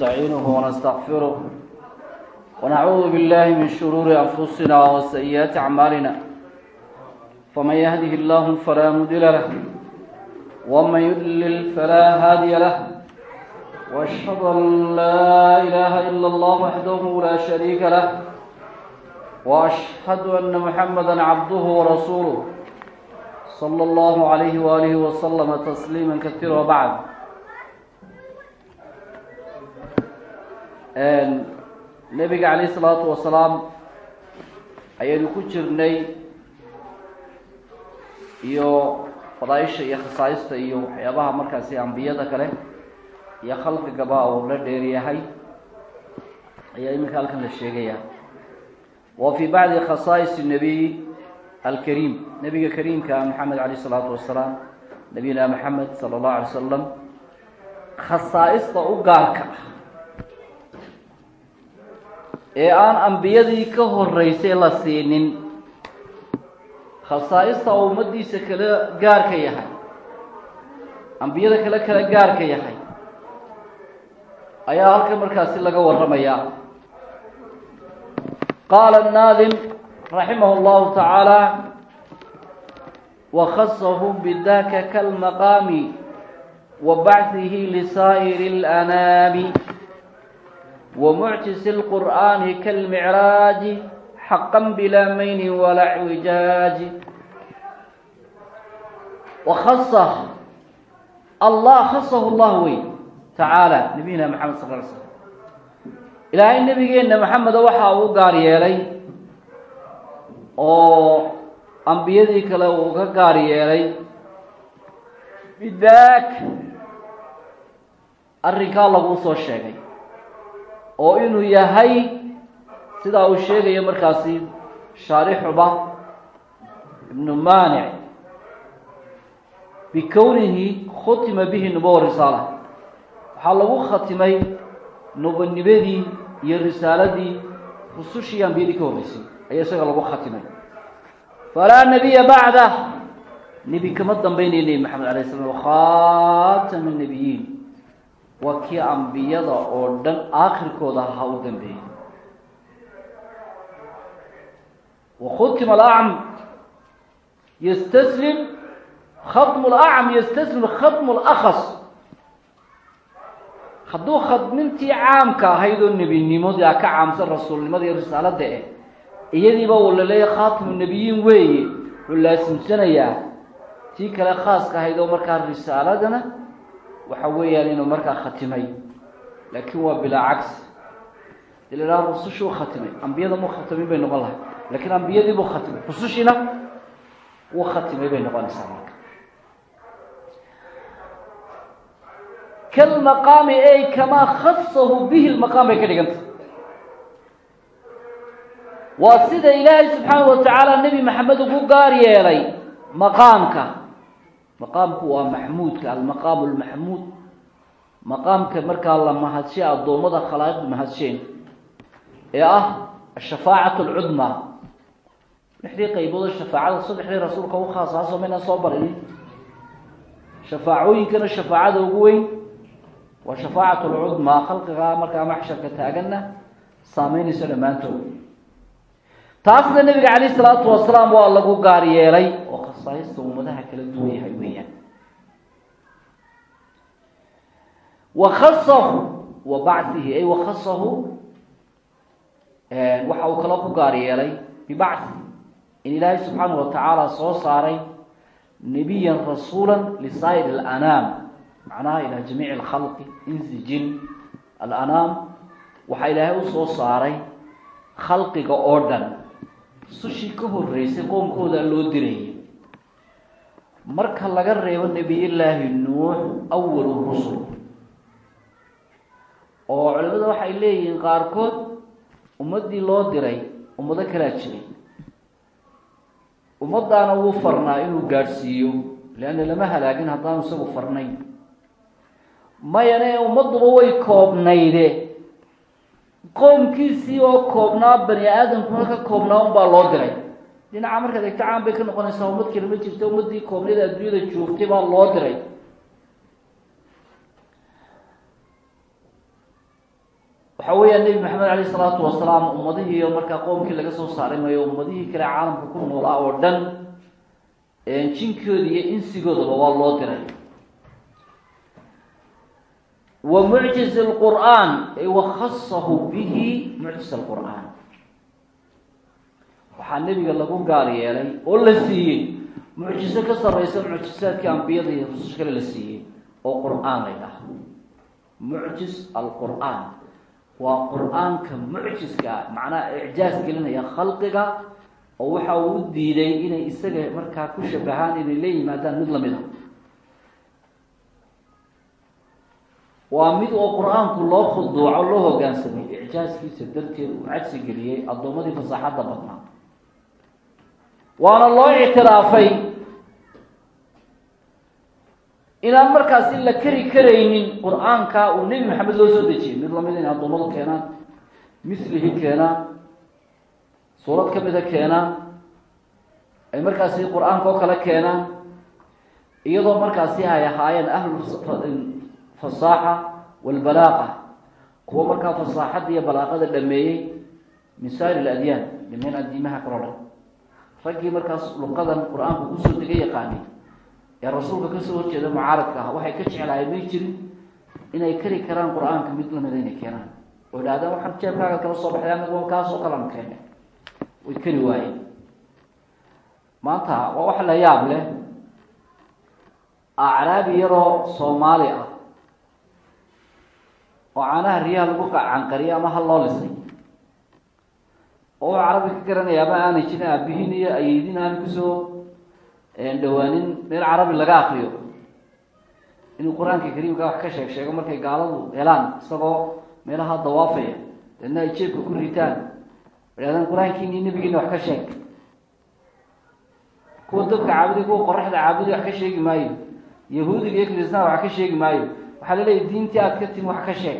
نستعينه ونستغفره ونعوذ بالله من شرور أنفسنا وسيئات أعمالنا فمن يهده الله فلا مضل له ومن يضلل فلا هادي له واشهد ان لا اله الا الله وحده لا شريك له واشهد ان محمدا عبده ورسوله صلى الله عليه واله وسلم تسليما كثيرا وبعد nabiga calayh isalaatu wasalaam ayaynu ku jirnay iyo fadaaisha iyo khasaaista iyo waxyaabaha markaasi ambiyada kale iyo khalqigaba uu la dheeryahay ayaa iminka halkan la sheegaya. Wa fii bacdi khasaais nabiy alkariim nabiga kariimka maxamed calayh isalaatu wasalaam nabiyina maxamed sala allahu alay wasalam khasaaista u gaarka ah ee aan ambiyadii ka horeysay la siinin. Khasaa'ista oo ummaddiisa kala gaarka yahay. Ambiyada kale kale gaar ka yahay. Ayaa halkan markaasi laga warramayaa. Qaala naadim raximah اllahu tacaala wakhasahu bidaka kalmaqaami wa bachihi lisaa'ir اlanaami ومعجز القرآن كالمعراج حقا بلا مين ولا اعوجاج وخصه الله خصه الله وي تعالى نبينا محمد صلى الله عليه وسلم إلهي نبينا محمد waxaa uu gaar yeelay oo ambiyadii kale uu ka gaar yeelay bidaak arrinkaa laguu soo sheegay oo inuu yahay sidaa uu sheegayo markaasi shaarixuba ibnu maanic bikownihi khutima bihi nubuwa risaala. Waxaa lagu khatimay nubanibadii iyo risaaladii rusushii ambiyadii ka horreysay. Ayaa isaga lagu khatimay. Falaa nebiya bacdah nebi kama dambeynaya nebi maxamed alay slam khatama nebiyiin waa kii ambiyada oo dhan aakhirkooda ha u dambeeyey wakhutima alacm yastaslim khatmu lacm yastaslim khatmu lakhas hadduu khadmintii caamka ahayd oo nebinimadii a ka caamsan rasuulnimada iyo risaalada eh iyadiiba uu laleeya khaatimu nebiyiin weeye wuxuu laasimsanayaa tii kale khaaska ahayd oo markaa risaaladana waxa weeyaan inuu markaa khatimay laakiin waa bilaa cagsi dee la idhaha rusushuu khatimay. Ambiyada muu khatimin bay noqon lahay lakiin ambiyadii buu khatimay. Rusushiina wuu khatimay bay noqonaysaa marka. Kalmaqaami ay kamaa khasahu bihi lmaqaam bay ka dhiganta waa sida ilaahay subxaanahu watacaala nebi maxamed ugu gaar yeelay maqaamka maqaamku waa maxmuudka almaqaamu lmaxmuud maqaamka markaa la mahadshe addoommada khalaa'iqda mahadsheen. Ee ah ashafaacat alcudmaa lixdii qaybooda shafaacada saddexdii rasuulka u khaasaasoo maynaan soo barinin shafaacooyinkana shafaacada ugu weyn waa shafaacat alcudmaa khalqigaa markaa maxsharka taaganna saameynayso dhammaantood taasna nebiga calayh isalaatu wasalaam waa lagu gaar yeelay oo khasaaista ummadaha kala duwan yahay weeyaan wakhasahu wa bachihi ay wakhasahu waxa uu kala ku gaar yeelay bibachi in ilaahay subxaanahu watacaala soo saaray nebiyan rasuula lisaa'ir alanaam. Macnaha ilaa jamiici alkhalqi insi jin. Alanaam waxaa ilaahay u soo saaray khalqiga oo dhan. Sushii ka horreysay qoomkooda loo dirayay marka laga reebo nebiyullaahi nuux awalu rusul. Oo culimada waxay leeyihiin qaarkood ummaddii loo diray ummado kalaa jiray. Ummaddaana wuu farnaa inuu gaadhsiiyo leanna lama halaagin haddaanu isagu farnayn. Mayane ummadduba way koobnayde. Qoomkiisii oo koobnaa bani aadamkuna ka koobnaa unbaa loo diray dhinaca markaad egto caan bay ka noqonaysaa ummad kale ma jirta ummaddii koobnada adduunyada joogtay baa loo diray. Waxa weeyaan nebi maxamed alayh isalaatu wasalaam ummadihii markaa qoomkii laga soo saari mayo ummadihii kale caalamka ku noolaa oo dhan jinkooda iyo insigoodaba waa loo diray. Wa mucjiz lqur'aan ay wakhasahu bihi mucjiz alqur'aan waxaa nebiga lagu gaar yeelay oo la siiyey mucjizo ka sarreysa mucjizaadkii ambiyada iyo rususha kale la siiyey oo qur'aan la ydhaha mucjiz alqur'aan. Waa qur'aanka mucjiska macnaha icjaaz gelinaya khalqiga oo waxa uu u diiday inay isaga markaa ku shabahaan inay la yimaadaan mid la mid a. Waa mid oo qur'aanku loo khuduuco loo hogaansamay. Icjaaskiisa darteed uu cajsi geliyey addoommadii fasaaxadda badnaa waana loo ictiraafay inaan markaasi la keri karaynin qur'aanka uu nebi maxamed loo soo dejiyey mid la mid inay addoommadu keenaan mislihi keenaan suurad ka mida keenaan ay markaasi qur'aanka oo kale keenaan iyadoo markaasi ay ahaayeen ahlu fasaaxa walbalaaqa kuwa markaa fasaaxadda iyo balaaqada dhameeyey min saa'ir aladyaan dhameyn addiimaha kaloo dhan raggii markaas luqadan qur'aanku ku soo dega yaqaanay ee rasuulka ka soo horjeeda mucaaradka ah waxay ka jeclahay may jirin inay kari karaan qur'aanka mid lamida inay keenaan. Oo idhahdeen waxaan jeebkaaga kala soo baxday anagu kaasoo kalanu keene way kari waayeen. Maanta waa wax la yaab leh. Acraabi yaroo soomaali ah oo caanaha riyaha lagu canqariyo ama hal loo lisay oo carabi ka garanaya ama aanay jirin aabihiin iyo ayeydin aan ku soo dhawaanin meel carabi laga akriyo inuu qur'aanka kariimka wax ka sheeg sheego markay gaaladu helaan isagoo meelaha dawaafaya deedna ay jeebka ku ritaan. Idhahdaan qur'aankiini nebigiina wax ka sheeg. Kuwa dabka caabudi kuwa qoraxda caabudi wax ka sheegi maayo. Yahuudiga iyo kristaan wax ka sheegi maayo. Waxaa laleeyahy diintii aad ka timi wax ka sheeg.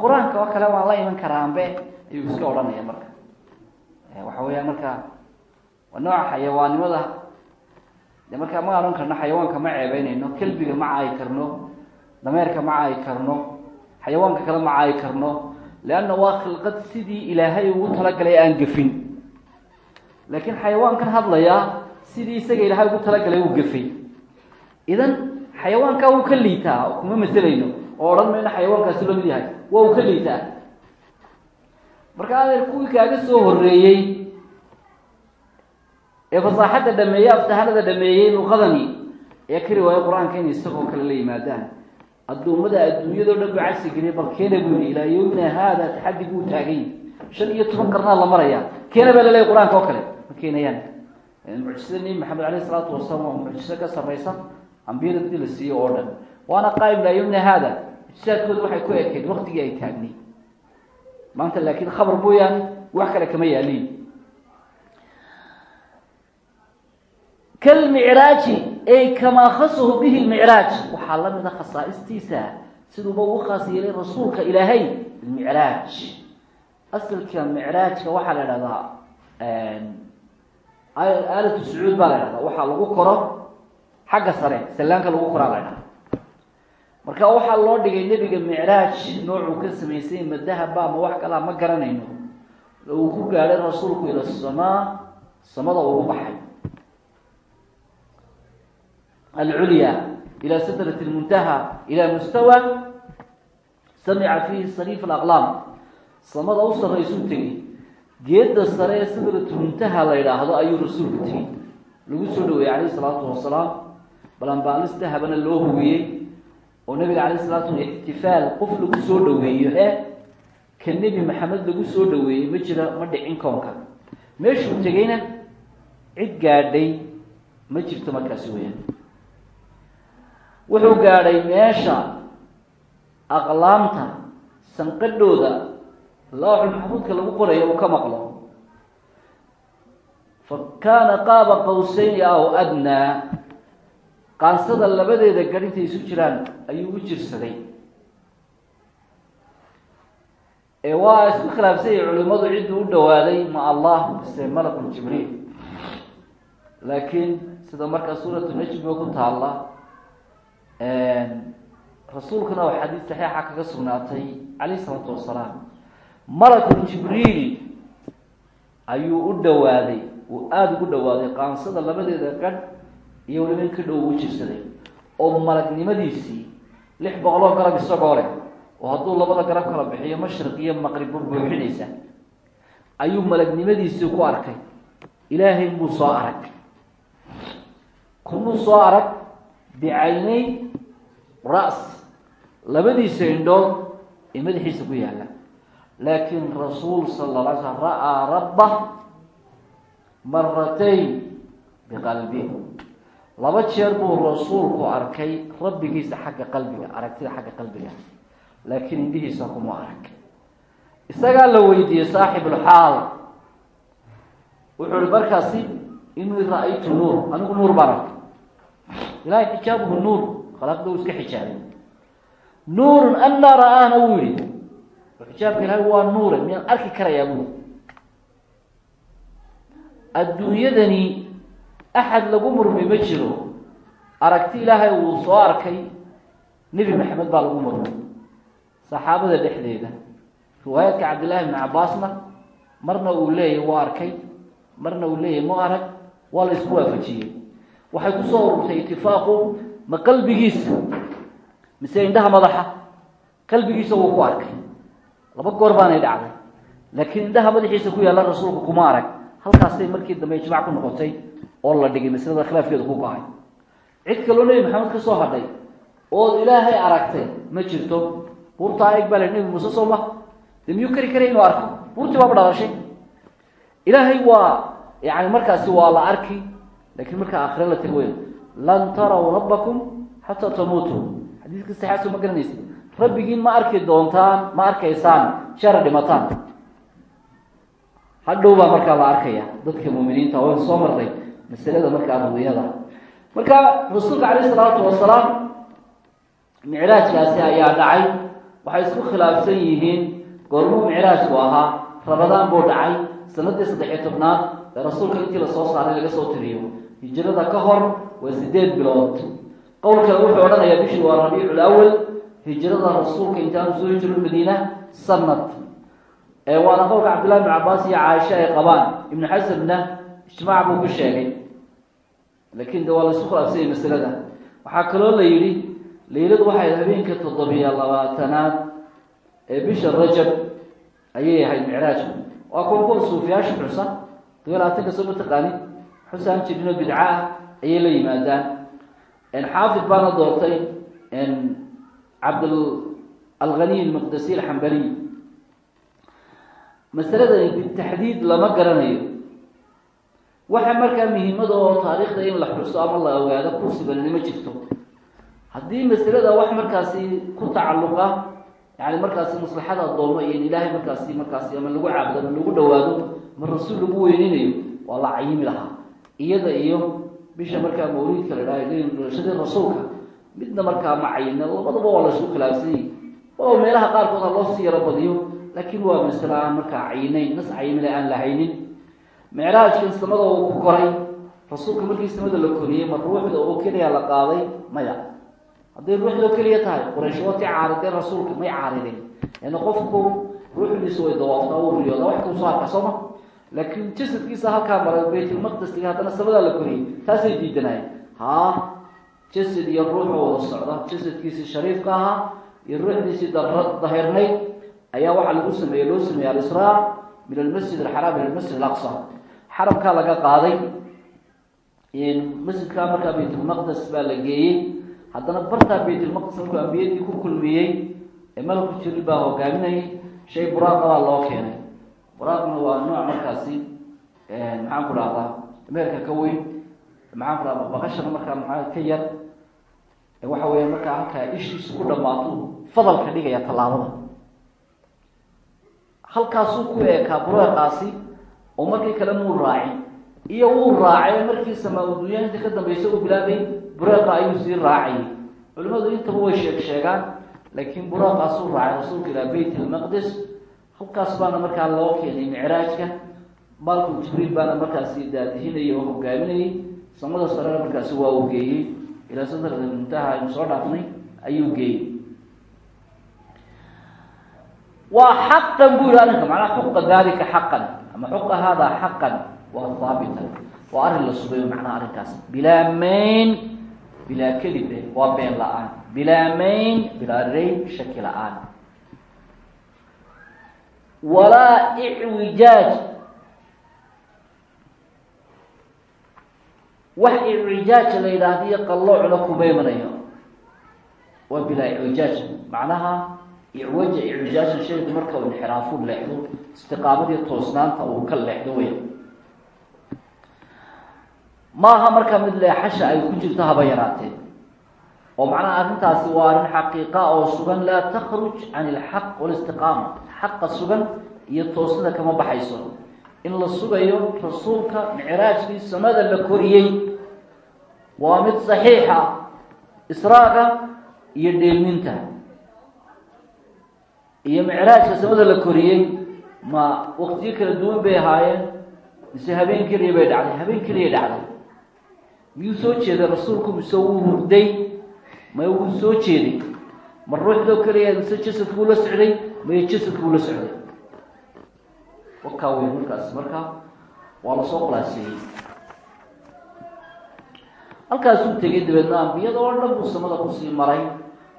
Qur'aanka oo kale waan la iman karaa ambe ayuu iska odhanaya marka. Waxa weeyaan marka waa nooca xayawaannimada. De marka ma odhan karno xayawaanka ma ceebeynayno kelbiga ma caayi karno dameerka ma caayi karno xayawaanka kale ma caayi karno leanna waa khilqad sidii ilaahay ugu talagalay aan gafin laakiin xayawaankan hadlaya sidii isaga ilaahay ugu talagalay uu gafay idan xayawaankaa wuu ka liitaa kuma maselayno oo odhan mayno xayawaankaasi la mid yahay waa uu ka liitaa marka adeer kuwii kaaga soo horeeyey ee fasaaxadda dhameeyey aftahanada dhameeyey luqadani ayaa kari waayo qur'aanka inay isagoo kale la yimaadaan. Addoommada adduunyadao dhan buu cagsi bal keena buu yihi ilaa yowmina haada taxaddi buu taagay. Shan iyo toban qarnaa la maraya keena baa laleeyahy qur'aanka oo kale. Ma keenayaan. Mucjisada nebi maxamed aleyh isalaatu wasalaam waa mucjiso ka sarreysa ambiyada midii la siiyo oo dhan. Waana qaa'im ilaa yowmina haada mucjisaadkooda waxay ku ekayd waktigii ay taagnay maanta laakiin khabar mooyaane wax kale kama yaaliin kalmicraaji ay kamaa khasahu bihi lmicraaj waxaa la mida khasaa'istiisa siduuba ugu khaas yeelay rasuulka ilaahay micraaj asalka micraajka waxaa la idhahdaa aalatu sacuud baa la idhahdaa waxaa lagu koro xagga sare sallaanka lagu koraa la idhahda marka waxaa loo dhigay nebiga micraaj noocuu ka samaysay ma dahaba ama wax kalaa ma garanayno. Uu ku gaadhay rasuulku ila samaa samada ugu baxay. Alculya ila sadrat lmuntaha ila mustawa samica fiihi sariif alaqlaam samada u sarraysuu tegey geedda sare ee sadratulmuntaha la yidhaahdo ayuu rasuulku tegey lagu soo dhaweeyey calayhi salaatu wasalaam balanbaalis dahabana loo hubiyey oo nabiga calayh salatu slam ixtifaal qof lagu soo dhaweeyo e ka nebi maxamed lagu soo dhaweeyey ma jira ma dhicin koonka. Meeshuu tegeyna cid gaadhay ma jirto markaasi weyaan wuxuu gaadhay meesha aqlaamta sanqadhooda lawxul maxfuudka lagu qorayo uu ka maqlo. Fa kaana qaaba qawsayni aw adnaa qaansada labadeeda gar intay isu jiraan ayuu u jirsaday. Ee waa isku khilaafsanyay culimadu cidduu u dhawaaday ma allah mise malakul jibriil. Laakiin sida markaa suuratu najmiga ku taalla rasuulkuna oo xadiis saxiixa kaga sugnaatay calayh isalaatu wasalaam malakul jibriil ayuu u dhawaaday uu aada ugu dhawaaday qaansada labadeeda gadh iyo weliba in ka dhow ugu jirsaday oo malagnimadiisii lix boqoloo garab isagoo leh oo hadduu labada garab kala bixiyo mashriq iyo maqrib buuxinaysa. Ayuu malagnimadiisii ku arkay. Ilaahay buu soo arag. Kumuu soo arag bicaynay ra-s labadiisa indhood ee madaxiisa ku yaalla. Laakiin rasuul sala la alay slam ra'aa rabba maratayn biqalbi laba jeer buu rasuulku arkay rabbigiisa xagga qalbiga aragtida xagga qalbiga. Laakiin indhihiisa kuma arag isagaa la weydiiyey saaxibulxaal wuxuu hi markaasi inii ra'aytu nuur anigu nuur baan arkay. Ilahay xijaabuhu nuur khalaqda uu iska xijaabay. Nuurun anaa ra'aana wuu yihi xijaabka ilahay waa nuure miyaan arki karayaa buu. Adduunyadani axad lagu murmay ma jiro aragti ilaahay uu soo arkay nebi maxamed baa lagu murmay saxaabada dhexdeeda riwaayaadka cabdillahi bni cabaasna marna uu leeyahy waa arkay marna uu leeyahy ma arag waa la isku waafajiyey waxay ku soo ururtay itifaaqu ma qalbigiisa mise indhaha madaxa qalbigiisa wuu ku arkay laba goor baanay dhacday laakiin indhaha madaxiisa ku yaalla rasuulka kuma arag halkaasay markii dambe ijmac ku noqotay oo la dhigay maslada khilaafkeeda ku go'ay cid kaloo nebi maxamed ka soo hadhay ood ilaahay aragtay ma jirto buurtaa eg baa la nebi muuse soo ma de miyuu kari karay inuu arko buurtii baaba dhalashay ilaahay waa yani markaasi waa la arki lakiin markaa aakhire la tago wey lan taraw rabbakum xataa tamuutuu xadiiska saxaaso ma garanaysa rabbigiin ma arki doontaan ma arkaysaan shara dhimataan. Hadhow baa markaa la arkaya dadka muuminiinta waan soo marnay masalada markaa ruuyada marka rasuulka calayh isalaatu wasalaam micraajkaasi ayaa dhacay. Waxay isku khilaafsan yihiin goormuu micraajku ahaa rabadaan buu dhacay sanadii saddex-iyo tobnaad ee rasuulka intii la soo saaray laga soo tiriyo. Hijrada ka hor waa sideed bilood. Qowl kale wuxuu odhanayaa bishii waa rabiicul awal hijrada rasuulka intaanu soo hijiro madiina sanad waana qowlka cabdillahi bn cabaas iyo caaisha ay qabaan. Ibnu xasanna ijmaac buu ku sheegay laakiin de waa la isku khilaafsanyay masalada. Waxaa kaloo la yidhi layladu waxay habeenka toddobiyo labaatanaad ee bisha rajab ayay ahayd micraajku waa kuwa kuwa suufiyaasha xusa todoba labaatanka soo mataqaanid xusaan jirinoo bidca ah ayay la yimaadaan. Xaafid baana doortay cabd alghaniy almaqdasiy alxambaliy masaladani bitaxdiid lama garanayo waxa markaa muhiimada oo taariikhda in la xuso ama la ogaado kursibanni ma jirto. Haddii masalada wax markaasi ku tacalluqa yani markaasi maslaxada addoomo iyo in ilaahay markaasi markaasi ama lagu caabudo ama lagu dhawaado ma rasuul lagu weyninayo waa la cayimi lahaa. Iyada iyo bisha markaa mawliidka la dhahay dhalashadii rasuulka midna markaa ma cayina labadaba waa la isku khilaafsanyay. Oo meelaha qaarkood ha loo sii yaro badiyo laakiin waa masalo aan markaa cayinayn nas cayimile aan lahaynin micraajkan samada uu ku koray rasuulka markii samada la koriyey ma ruuxda oo keliya la qaaday? Maya. Hadday ruuxdao keliya tahay quraysh wati caarideen rasuulka may caarideen yani qofku ruuxdiisa way dawaaftaa uu riyooda wax kau soo arka sooma. Laakiin jasadkiisa halkaa maray baytulmaqdisliga haddana samadaa la koriyey taasay diidanayen haa jasad iyo ruuxoo wada socda. Jasadkiisii shariifka ahaa iyo ruuxdiisii dahirnayd ayaa waxaa lagu sameeyey loo sameeyey alisraa min almasjid alxaraam ila almasjid alaqsa xaramkaa laga qaaday masjidkaa markaa baytulmaqdes baa la geeyey. Haddana bartaa baytulmaqdes markuu ambiyadii ku kulmiyey ee malku jibril baa hogaaminayay shay buraaqa baa loo keenay. Buraaqna waa nooc markaasi maxaan ku dhahdaa meerka ka weyn. Maxaan ku dhahda baqashana markaa maxaa ka yar. Waxa weya markaa halkaa ishiisu ku dhamaato fadalka dhigaya tallaabada. Halkaasuu ku eekaa bureeqaasi oo markii kale muu raacin iyo wuu raacay markii samaa-udunya ka dambaysa uu bilaabay bureeqa ayuu sii raacayay culimadu intaba way sheeg sheegaan laakiin bureeqaasuu raacay rasuulka ilaa beyt almaqdis halkaas baana markaa loo keenay micraajka. Maalku jibriil baana markaasi daadihinayay oo hogaaminayay. Samada sarena markaasi waa uu geeyey. Ilaa sadrada muntaha aynu soo dhaafnay ayuu geeyey. Waa xaqan buu yihi arrinka macnaha xuqa daalika xaqan ama xuqa haadaa xaqan waa haabitan waa arrin la sugayo macnaha arrinkaas. Bilaa mayn bilaa kelib eh waa been la'aan. Bilaa mayn bilaa rayb shaki la'aan. Walaa icwijaaj wax icwijaaj la yidhaahdiyo qalloocna kuma imanayo waa bilaa icwijaaj macnaha icwaja icwijaajna shaygu marka uu inxiraafu leexdo istiqaamadii toosnaanta uu ka leexdo wey maaha marka mid leexasha ay ku jirto haba yaraatee. Oo macnaha arrintaasi waa arrin xaqiiqa oo sugan laa takruj can ilxaq walistiqaama xaqa sugan iyo toosnida kama baxayso. In la sugayo rasuulka micraajkii samada la koriyey waa mid saxiixa israaga iyo dheelminta iyo micraajka samada la koriyey ma waktiyo kala duwan bay ahaayeen mise habeen keliya bay dhacday habeen keliya dhacday. Miyuu soo jeeday rasuulku? Mise wuu hurday? Ma wuu soo jeeday? Ma ruuxdoo keliya mise jasadkuu la socday? Maye jasadkuu la socday? Wakaa wey markaas marka waa la soo qulaaseeyey halkaasuu tegay dabeedna ambiyada oo dhan buu samada ku sii maray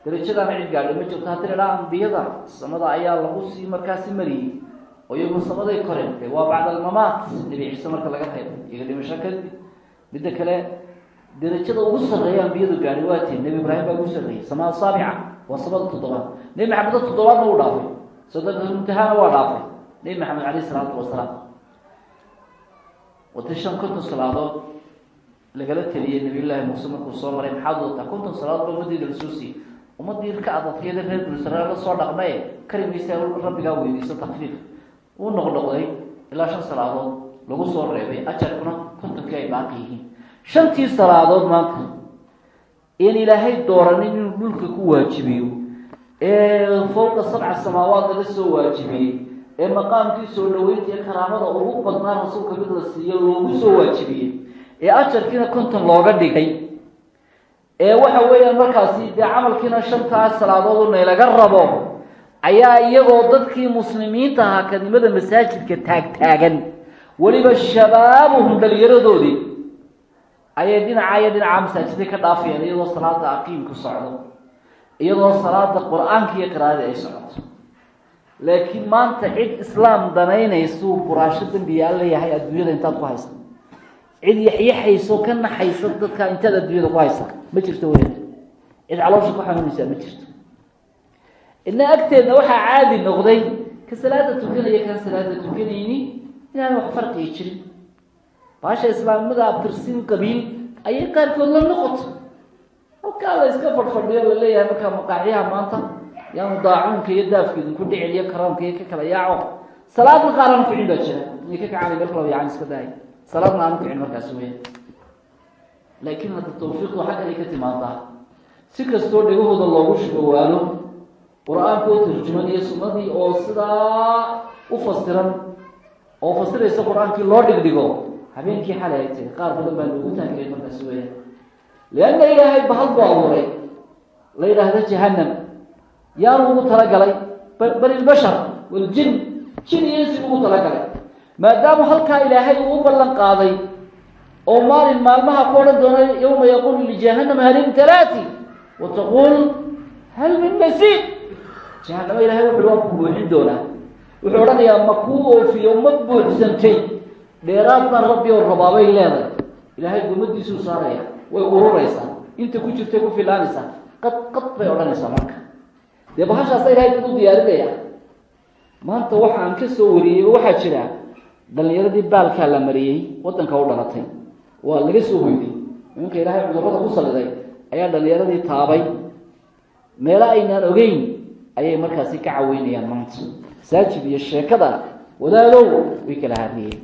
darajadaana cid gaadhay ma jirto haddii la dhaha ambiyada samada ayaa lagu sii markaasi mariyey oo iyagu samaday koreen de waa bacda almamaat nebi ciise marka laga reebo iyaga dhimasho kadib midda kale darajada ugu sarreeya ambiyadu gaadhay waa tii nebi ibraahim baa ugu sarreeyey samaa saabica waa samada toddobaad. Nebi maxameda toddobaadna wuu dhaafay sadaqamuntahaana waa dhaafay nebi maxamed caleyh isalaatu wasalaam shan konton salaadood lagala teliyey nabiyullaahi muuse markuu soo maray maxaad wadataa konton salaadood ba ummaddiida la soo siiyey ummaddii ka adadkeeda reer israel la soo dhaqmaye karimaysa rabbigaa weydiiso takfiif wuu noqnoqday ilaa shan salaadood lagu soo reebay ajarkuna kontonkii ay baaqi yihiin. Shantii salaadood maanta in ilaahay dooranin inuu dhulka ku waajibiyo ee fowqa sabca samaawaad laga soo waajibiyey ee maqaamkii soo dhaweynta iyo karaamada ugu badnaa rasuulka mid la siiyo loogu soo waajibiyey ee ajarkiina konton looga dhigay ee waxa weeyaan markaasi dee camalkiina shantaas salaadood naylaga rabo ayaa iyagoo dadkii muslimiinta ahaa kadimada masaajidka taagtaagan. Weliba shabaabuhum dhalinyaradoodii ayay dhinaca iyo dhinaca masaajidda ka dhaafayaan iyadoo salaada aqiimku socdo iyadoo salaada qur'aanka iyo qiraadii ay socoto. Laakiin maanta cid islaam danaynaysuu buraasho dembiyaa leeyahay adduunyada intaad ku haysa cid yaxyaxayso ka naxaysa dadka intaad adduunyada ku haysa ma jirto wey cid caloosha ku xanuunaysaa ma jirto. Ina agteedna waxaa caadi noqday ka salaada tukanaya kaan salaada tukanayni inaan wax farqiga jirin. Baasha islaamnimada abtirsin qabiil ayay qaarkood la noqoto. Halkaa la iska fadhfadhiyo la leeyahay markaa maqaaxyaha maanta. Yaanu daacuunka iyo daafka idinku dhicil iyo karaamka iyo ka kala yaaco. Salaadna qaaraan kicin baa jira inay ka kacaan meel kalaba yacan iska dahay salaadna aanu kicin markaas laakiin hadda tawfiiqdu xaggan ay ka timaadaa si kastoo dhegahooda loogu shubawaalo qur'aanka oo turjuman iyo sunnadii oo sidaa u fasiran oo fasiraysa qur'aankii loo dhigdhigo habeenkii xalay ay tiri qaar badan baa loogu taagilay markaas weya lianna ilaahay bahal buu abuuray. La yidhaahda jahanam yaanu ugu talagalay bal ilbashar waljin jin iyo insi ugu talagalay maadaama halkaa ilaahay uu u ballan qaaday oo maalin maalmaha ku odhan doona yawma yaquulu lijahanama hal imtalaati wa taquul hal min masiid jahanamo ilahay wuxu waa ku buuxin doonaa. Wuxuu odhanayaa ma kuu oofiyo ma buuxsantay dheeraad baan rabbi oo rabaabay leedahay. Ilaahay gumadiisuu saaraya way ururaysaa inta ku jirtay ku filaanaysaa qad qad bay odhanaysaa marka. Dee bahashaasa ilahay dad u diyaarinaya. Maanta waxaan ka soo wariyey waxaa jira dhalinyaradii baalkaa la mariyey waddanka u dhalatay. Waa laga soo hoyday nimanka ilaahay cudurrada ku saliday ayaa dhalinyaradii taabay. Meelo aynaan ogeyn ayay markaasi ka caweynayaan maanta. Masaajid iyo sheekada wadaalow way kala hadiyeen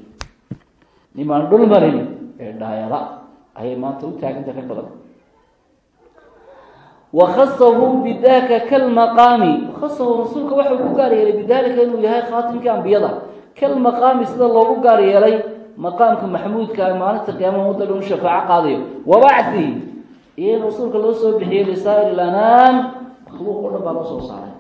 nimaan dhul marin ee dhaayada ayay maanta u taaganta ka badan. Wakhasahu bidaka kalmaqaami. Wakhasahu rasuulka waxa uu ku gaar yeelay bidalika inuu yahay khaatimkii ambiyada kalmaqaami sida loogu gaar yeelay maqaamka maxmuudka maalinta qiyaamaha wadda dhan u shafaaco qaadayo. Wabacthi iyo rasuulka loo soo bixiyey lisaa'ir ilanaam makhluuq o dhan baa loo soo saaray.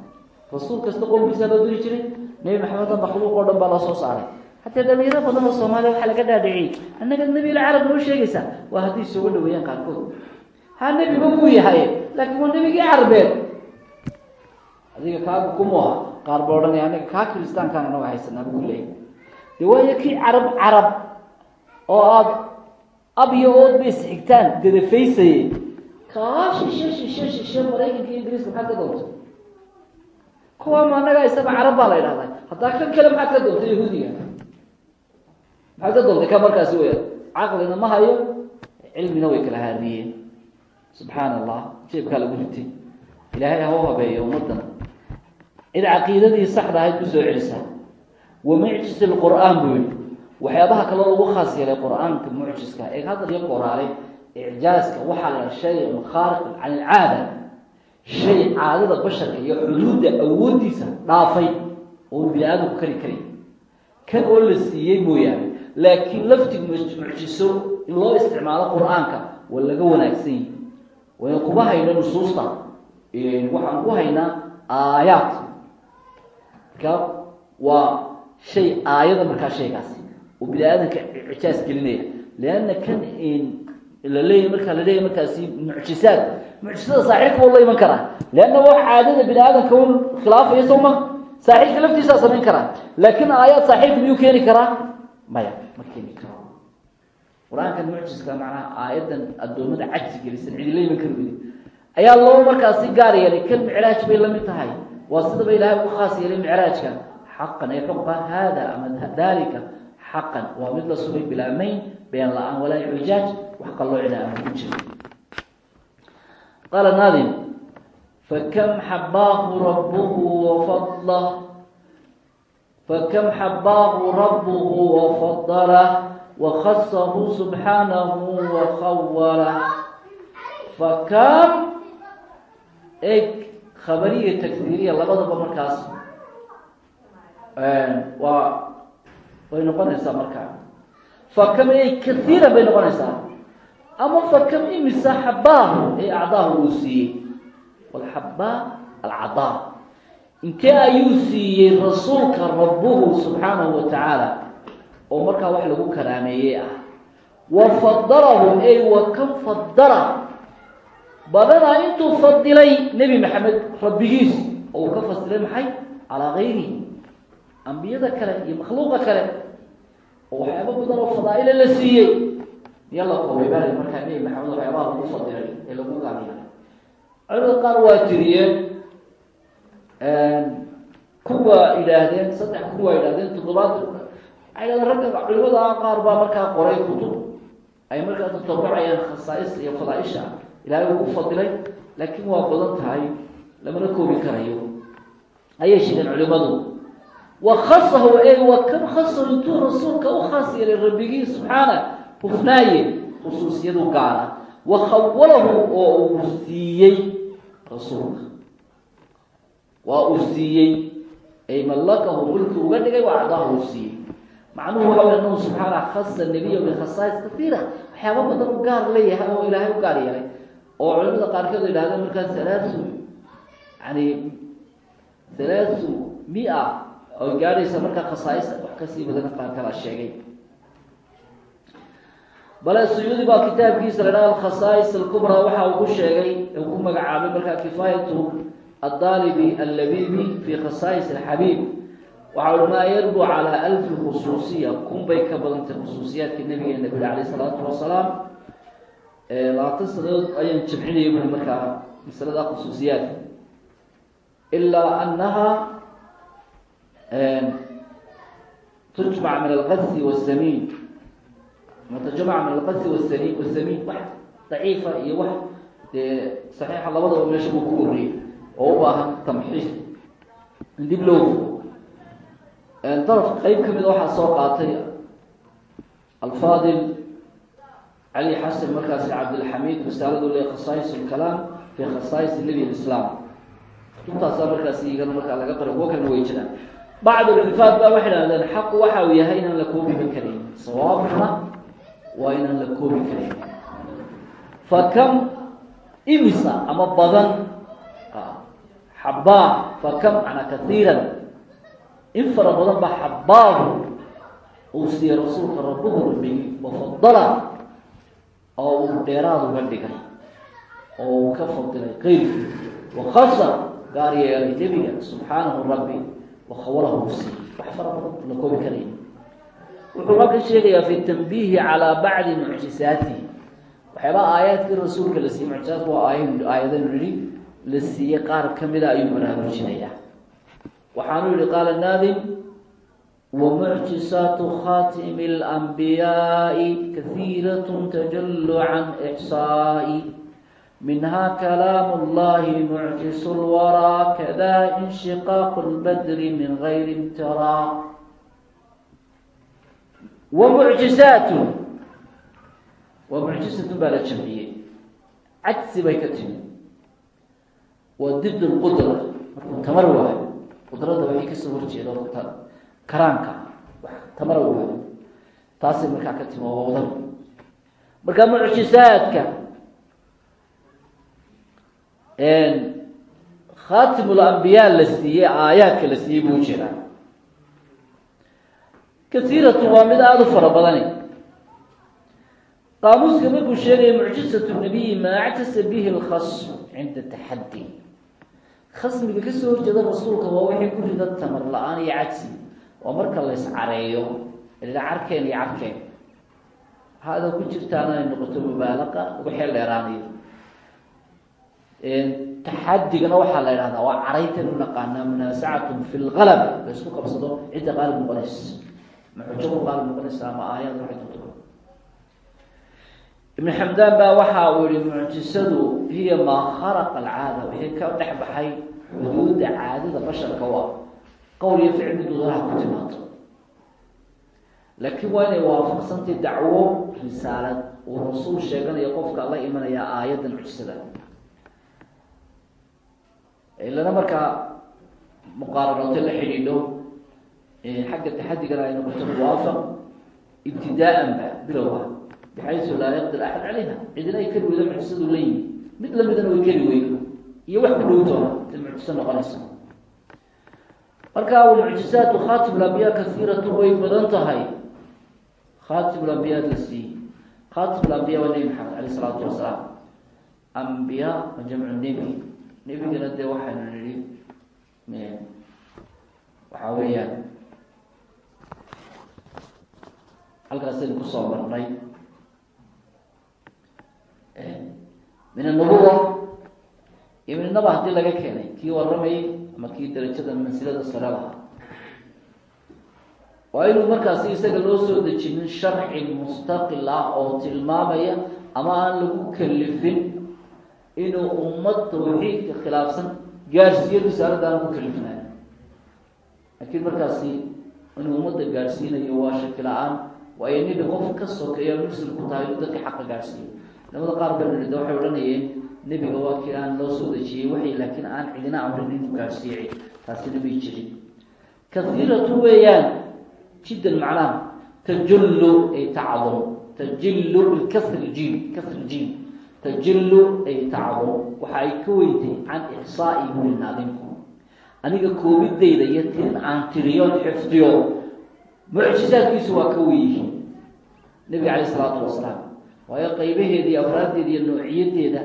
Rasuul kasta qowmkiisa loo diri jiray nebi maxameda makhluuq oo dhan baa loo soo saaray. Hataa dhalinyaro badan oo soomaaliya waxaa laga dhaadhiciyey annaga nebiil carab noo sheegaysaa waa hadday sooga dhaweeyaan qaarkood. Ha nebiba wuu yahay laakiin waa nebigii carbeed adiga kaaga kumuha qaar ba odhanaya aniga kaa kiristaankaan anaga haysanaa buu leeyay de waayo kii carab carab oo aada ab iyo ood bay isxigtaan dadafaysaye kaa shishe shishe shishe maraykanka ingiriiska maxaad ka doonta kuwa ma annaga isaga carab baa la idhahdaa haddaa kan kale maxaad ka doonta yahuudiga? Maxaad ka doontay ka markaasi weya caqlina ma hayo cilmina way kala haariyeen subxaana allah jeebkaa lagu ritay ilaahay ha u habeeyo ummadan cid caqiidadii saxda ahayd ku soo celisa. Wa mucjis lqur'aan buu yihi waxyaabaha kaloo lagu khaas yeelay qur'aanka mucjiska ee hadal iyo qoraalay icjaaska waxaa la shayun khaariqun can ilcaada. Shay caadada basharka iyo xuduudda awooddiisa dhaafay oo bini aadamku kari karay. Kan oo la siiyey mooyaane laakiin laftig mucjiso in loo isticmaalo qur'aanka waa laga wanaagsan yihi waynu kuma hayno nusuusta waxaan ku haynaa aayaad markaa waa shay aayada markaa shaygaasi oo bini aadamka ijaas gelinaya. Leanna kan la leeyahy markaa la leeyahy markaasi mucjisaad. Mucjisada saaxiibka waa la iman karaa. Leanna wax caadada bini aadamka un khilaafaya soo ma? Saaxiibka laftiisaa samayn karaa. Laakiin aayaad saaxiibka miyuu keeni karaa? Maya ma keeni karo qur'aankan mucjiska macnaha aayadan addoommada cajsi gelisan cidi la iman weydi ayaa loo markaasi gaar yeelay kan micraaj bay la mid tahay waa sidaba ilaahay u khaas yeelay micraajka xaqan ay xuqa haada ama dalika xaqan waa mid la sugay bilaamayn been la'aan walaa ijaaj wax qalloocina aan ku jiro qaala naadim fakam xabaahu rabbuhu wafadlah fakam xabaahu rabbuhu wafadalah wakhasahu khabariya takdiiriya labadaba markaas waa way noqonaysaa markaa fakam ey kaiira bay noqonaysaa. Ama fakam imisa xabaahu ee acdaahu uu siiyey. Walxabaa alcadaa intee ayuu siiyey rasuulka rabbuhu subxaanahu wa tacaala oo markaa wax lagu karaameeyey ah. Wa fadalahu ey wa kan fadala badanaa intuu fadilay nebi maxamed rabbigiis oo uu ka fasilay maxay? Calaa gayrihi. Ambiyada kale iyo makhluuqa kale oo waxyaaba badan oo fadaaila la siiyey miya la koobay baa markaa nebi maxamed waxyaabaha lagu fadilay ee lagu gaabiyay culimada qaar waa tiriyeen kuwa idhaahdeen saddex kuwa idhaahdeen toddobaad. Waxay dhahdeen ragga culimada qaar baa markaa qoray kutub. Ay markaa tatabucayaan khasaais iyo fadaaisha ilaahay uu ku fadilay laakiin waa badan tahay lamana koobi karayo. Ayay sheegeen culimadu. Wa khasahu ey wa kan khasahu intuu rasuulka u khaas yeelay rabbigii subxaana hufnaaye khusuusiyadu gaara. Wa khawalahu oo uu siiyey rasuulka. Waa uu siiyey ay mallakahu mulki uga dhigay waa acdaahu uu siiyey. Macnuhu waxa wey anahu subxaana khasa nebiya bikhasaais kaiira waxyaaba badan u gaar leeyahay oo ilaahay u gaar yeelay oo culimada qaarkood idhahdeen markaas halaasu yani halaasu mia oo gaadhaysa markaa khasaaista wax ka sii badana qaar kalaa sheegay. Bale suyuudi baa kitaabkiisa la dhaha alkhasaais alkubraa waxa uu ku sheegay uu ku magacaabay markaa kifaayatu addaalibi allabibi fi khasaais alxabiib waxa ui maa yarbu calaa alfi khusuusiya. Kun bay ka badantay khusuusiyaadka nabigeena buri alayh isalaatu wasalaam labaatan sanadood ayaan jabcinayay buri markaa masalada khusuusiyaadka. Ilaa anaha tujmac min alqadsi wasamiin matajamac min alqadsi wasani wasamiin wax daciifa iyo wax saxiixa labadaba meesha buu ku wariyey oo u baahan tamxiis. In dib loo daraf qeyb ka mida waxaa soo qaatay alfaadil cali xasan markaasi cabdilxamiid risaaladu le khasaais lkalaam fi khasaais nebi lislaam kutubtaasaa markaasi iyagana markaa laga qora kuwo kalena way jiraan bacd ulxifaad baa waxay dhahdeen xaqu waxa uu yahay inaan la koobiba karayn sawaabkuna waa inaan la koobi karayn fa imisa ama badan? Xabaa fa kam kaiiran in fara badan baa xabaahu uu siiyey rasuulka rabuhu rabigi wafadala oo uu dheeraad uga dhigay oo uu ka fadilay qeyrkii wakasa gaar yeelay nebiga subxaanahu rabbi wakhawalahu uu siiyey wax fara badan la koobi karaya wuxuu halka sheegayaa fi tanbiihi calaa bacdi mucjisaatihi waxyaabaa aayaadkii rasuulka la siiyey mucjisaadku waa aay aayadanu yihi la siiyey qaar kamida ayuu baraarujinayaa waxaanu yihi qaala naadim wamucjisaatu khatimi اlanbiyaai kahiirat tajallu can ixsaa'i minha kalaam اllahi mucjisu lwaraa kada inshiqaaqu lbadri min gayri imtiraa wamucjisaatu waa mucjisatun baa la jamciyey cajsi bay ka timi waa did lqudra markuu karaanka. Wax tamar waayo taasay markaa ka wadan marka mucjisaadka khatimul ambiyaa la siiyey aayaadka la siiyey buu jiraa kaiiratu waa mid aada u fara badani. Qaamuuska markuu sheegaya mucjisatu nabiyi maa actasa bihi lkhasm cinda taxaddi. Khasmiga ka soo horjeeda rasuulka waa waxay ku rida tamar la'aan iyo cagsi waa marka la yscareeyo ila carkeen iyo carkeen hada ku jirtaana ay noqoto mubaalaqa uga xeel dheeraanayo taxadigana waxaa la idhahdaa waa caraytan u naqaanaa munaasacatun fi lqalab la qabsado cidda qaalib noqonaysa ma xujo ku qaalib noqonaysa ama aayad waxay tuto ibn xamdaan baa waxa uu yihi mucjisadu hiya maa kharaqa alcaada waxay ka dhex baxay xuduuda caadada basharka waa qowl iyo ficil midoodaha ku timaado laakiin waa inay waafaqsantay dacwo risaalad uu rasuul sheeganaya qofka la imanaya aayadda mucjisada ilana markaa muqaaranoto la xidhiidho xagga taxadigana ay noqoto muwaafaq ibtidaaan ba bilowha bxaysu laa yaqdir axad calayha cidina ay keli weydo mucjisadu leeyihi mid lamidana way keli weydo iyo wax ku dhowtoona mucjiso noqonaysa marka mucjisaatu khatim lambiya kaiiratu way badan tahay. Khatim lambiya la siiyey. Khatim lambiya waa nebi maxamed aleyh isalaatu wasalaam. Ambiya wa jamcu nebi nebigana dee waxaynu nihi waxaa weeyaan halkaasaynu ku soo marnay. Min anubuwa iyo min anaba haddii laga keenay kii waramayay ama kii darajada mansilada sare lahaa. Waa inuu markaasi isaga loo soo dejinin sharci mustaqil ah oo tilmaamaya ama aan lagu kalifin inuu ummad tawxiidka khilaafsan gaadhsiiyo risaalada aan ku kalifnayo laakiin markaasi inuu ummadda gaadhsiinayo waa shaki la'aan waayo nidhi qof ka sokeeya muslim ku tahay inuu dadka xaqa gaadhsiiyo culamada qaar baa nidhida waxay odhanayeen nebiga waa kii aan loo soo dejiyey waxay laakiin aan cidina amrin inuu gaadhsiiyey taasina may jirin kaiiratu weeyaan jiddan macnaha tajullu ay tacdum tajillu bikasri jiim kasri jiim tajillu ay tacdum waxa ay ka weyntay can ixsaa'i buli naadimku aniga koobidayda iyo tirin aan tiriyoon xifdiyo mucjisaadkiisu waa ka weyihiin nebiga caleyh isalaatu wasalaam. Waayo qaybaheeda iyo afraaddeeda iyo noociyadeeda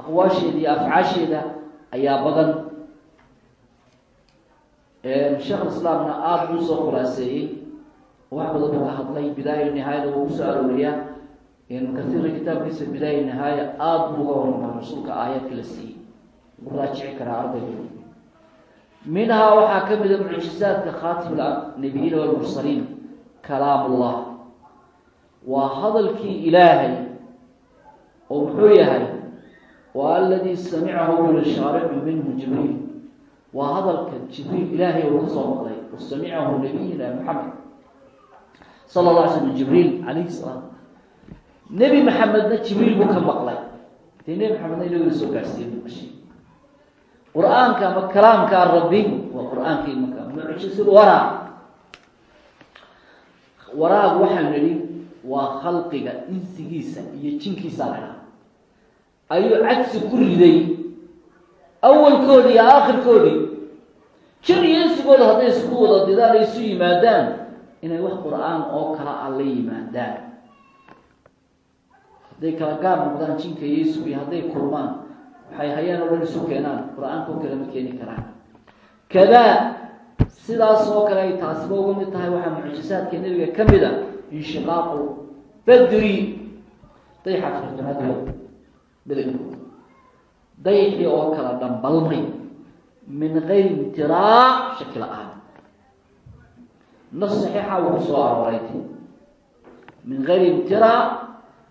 aqwaasheeda iyo afcaasheeda ayaa badan. Sheekh islaamna aada buu soo khulaaseeyey. Wax badan buu ka hadlay bidaaya nihaayada wuu ku soo arooriyaa. Kasiira kitaabkiisa bidaaya nihaaya aada buu uga warramaa rasuulka aayaadka la siiyey. Ugu raajici karaa ardaygu minhaa waxaa ka mida mucjisaadka khatim nabiyiina walmursaliin kalaam ullah waa hadalkii ilaahay oo muxuu yahay waa aladii samicahu lshaaricu minhu jibriil waa hadalka jibriil ilaahay uu ka soo maqlay. Wasamicahu nabiyina maxamed sala la slam jibriil calayhi salaam. Nebi maxamedna jibriil buu ka maqlay. Dee nebi maxamedna inaga soo gaarsiiyey maqashay qur'aanka ama kalaamkaa rabbi waa qur'aankii marka mucjisul waraa waraagu waxaan nidhi waa khalqiga insigiisa iyo jinkiisa ayuu cagsi ku riday. Awalkoodii iyo aakhirkoodii jir iyo hadday isku wada didaan ay isu yimaadaan inay wax qur'aan oo kala a la yimaadaan. Hadday kala gaar noqdaan jinka iyo isugi hadday kulmaan waxay hayaan oo dhan isu keenaan qur'aanka oo kale ma keeni karaan. Kadaa sidaas oo kale ay taasiba uga mid tahay waxaa mucjisaadka nebiga ka mid a inshiqaaqu badri. Dayxa firjamada midabkooda dayxii oo kala dhambalmay min gayri imtiraac shaki la'aan nas saxiixa wuu ku soo arooray. Min gayri imtiraac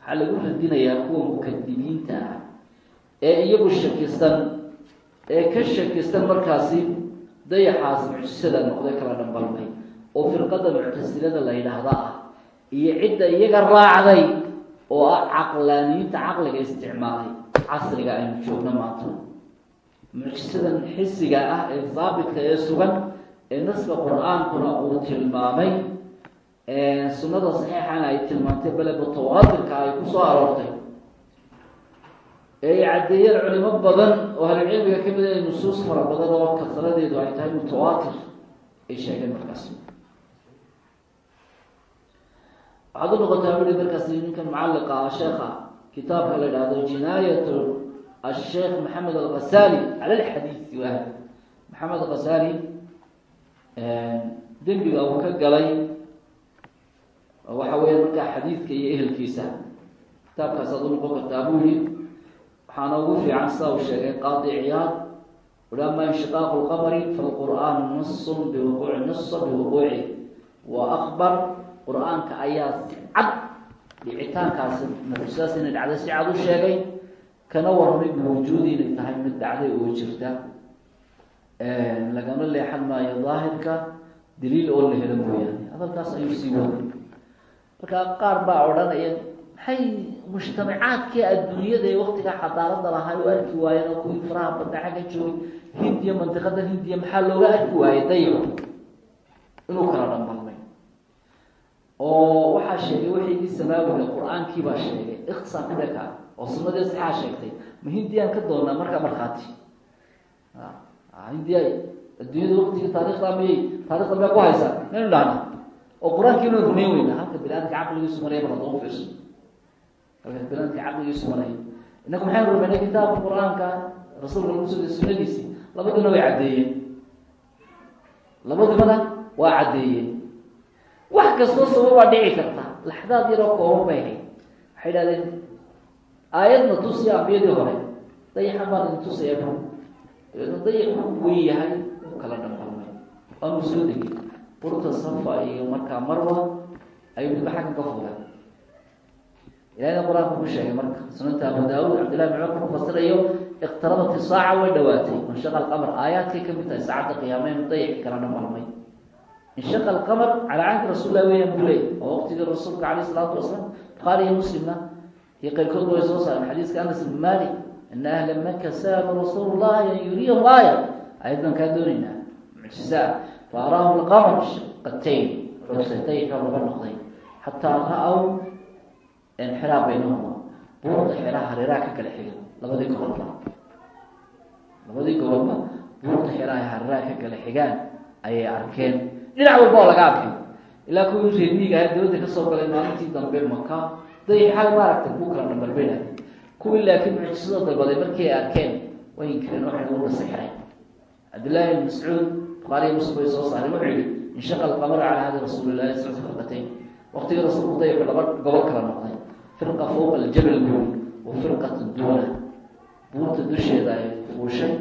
waxaa lagu radinayaa kuwa mukadibiinta ah. Ee iyagu shakisan ee ka shakisan markaasi dayaxaas mucjisada noqday kala dhambalmay oo firqada muctasilada la yidhaahda ah iyo cidda iyaga raacday oo ah caqlaaniyiinta caqliga isticmaalay. Casriga aynu joogno maanta. Mucjisadan xisiga ah ee haabitka ee sugan ee naska qur'aankuna uu tilmaamay sunnada saxiixana ay tilmaantay bale mutawaatirka ay ku soo aroortay. Ee caddeeyeen culimo badan oo ahlucilmiga ka mid a nusuus fara badan oo kasradeedu ay tahay mutawaatir ay sheegeen markaas waxaad u noqotaa bui markaas ninkan mucalliqa ah sheekha kitaabka la idhaahdo jinaayat asheekh maxamed alghasali cala alxadiisi waah maxamed khasali dembiga uu ka galay waxa weya markaa xadiidka iyo ehelkiisa. Kitaabkaas aad u noqon kartaa buu waxaana ugu fiican sida uu sheegay qaadi ciyaad ui ama inshiqaaqu lqamari falqur'aanu nasun biwuquuci nasa biwuquuci wa akbar qur'aanka ayaa si cad dhicitaankaasi mucjisaas inay dhacday si cad u sheegay kana warramay biwujuudi inay tahay mid dhacday oo jirta. Lagama leexan maayo daahirka daliil oo la helo mooyaane. Hadalkaas ayuu sii waday. Marka qaar baa odhanaya maxay mujtamacaadkii adduunyada ee waktiga xadaarada lahaa u arki waayeen oo kuwii faraha badna xagga joogay? Hindiya mandiqada hindiya maxaa looga arki waayey? Dayaco inuu kala dhambalmay oo waxaa sheegay waxaygii samaawiga qur'aankii baa sheegay ikhtisaar kudheka oo sunadii saxaa sheegtay. Ma hindiyaan ka doonaa markaa markhaati. Hindiya adduunyada waktigii taarikhda mayay taarikhda may ku haysaa? Maynu dhahna oo qur'aankii ina rumeyn weyna halka bini-aadamka caqligiisu maraya bal haddoo fiirso halka bini-aadamka caqligiisu maraya innaku maxaynu rumeynay kitaabka qur'aanka rasuulka lagu soo sunadiisii labaduna way caddeeyeen. Labadibana waa caddeeyeen wax kastoo sababaa dhici karta. Laxdaad yaroo kooban bay hayd waxay idhahdeen aayadna tusiya ambiyadii hore? Dayaxan baan idin tusaya bu dabeedna dayax u weyn yahay u kala dhambalmay waanu soo degay. Burta safa iyo markaa marwa ayuu midba xaggan ka fuga ilahina qur'aanka ku sheegay marka. Sunanta abu daawud cabdillahi bin cumar ku fasirayo iqtarabat isaaca way dhawaatay. Inshaqa alqamar aayaadkay ka mid tahay saacadda qiyaama inu dayaxi kala dhambalmay inshaqa alqamar calaa caanki rasuul lah weeyaan buu leey oo waqtigii rasuulka caleyh isalaatu wasalaam bukhaari iyo muslimna iyo qayrkoodba way soo saareen. Xadiiska anas ibn malik ina ahla maka saalu rasuulu llahi an yuriyahum aaya ayad baan kaa dooneynaa mucjisaa faaraahum alqamar shaqatayn. Wuxuuse dayaxoo laga noqday. Xataa ra-w inxiraa baynahuma buurda xeraha hareeraha ka kala xigan labadii gobolba labadii gobolba buurda xeraha hareeraha ka kala xigaan ayay arkeen dhinac walba oo laga arkay ilaa kuwii reemiiga aha dawladda ka soo galay maalintii dambe maka dayaxaa maaragtay kuu kala dhambalbeyna kuwii laakiin mucjisado dalbaday markii ay arkeen way inkireen waxay ugu nasixreen cabdillahi ibn mascuud bukhaariya muslim bay soo saareen. Wuxuu yihi inshaqa alqamar calaa hadi rasuuli llahi sal firqatayn waqtigii rasuulku dayaxu laba gobol kala noqday. Firqa fowqa aljabal buuri wa firqatu duuna. Buurta dusheeda ay fuushay.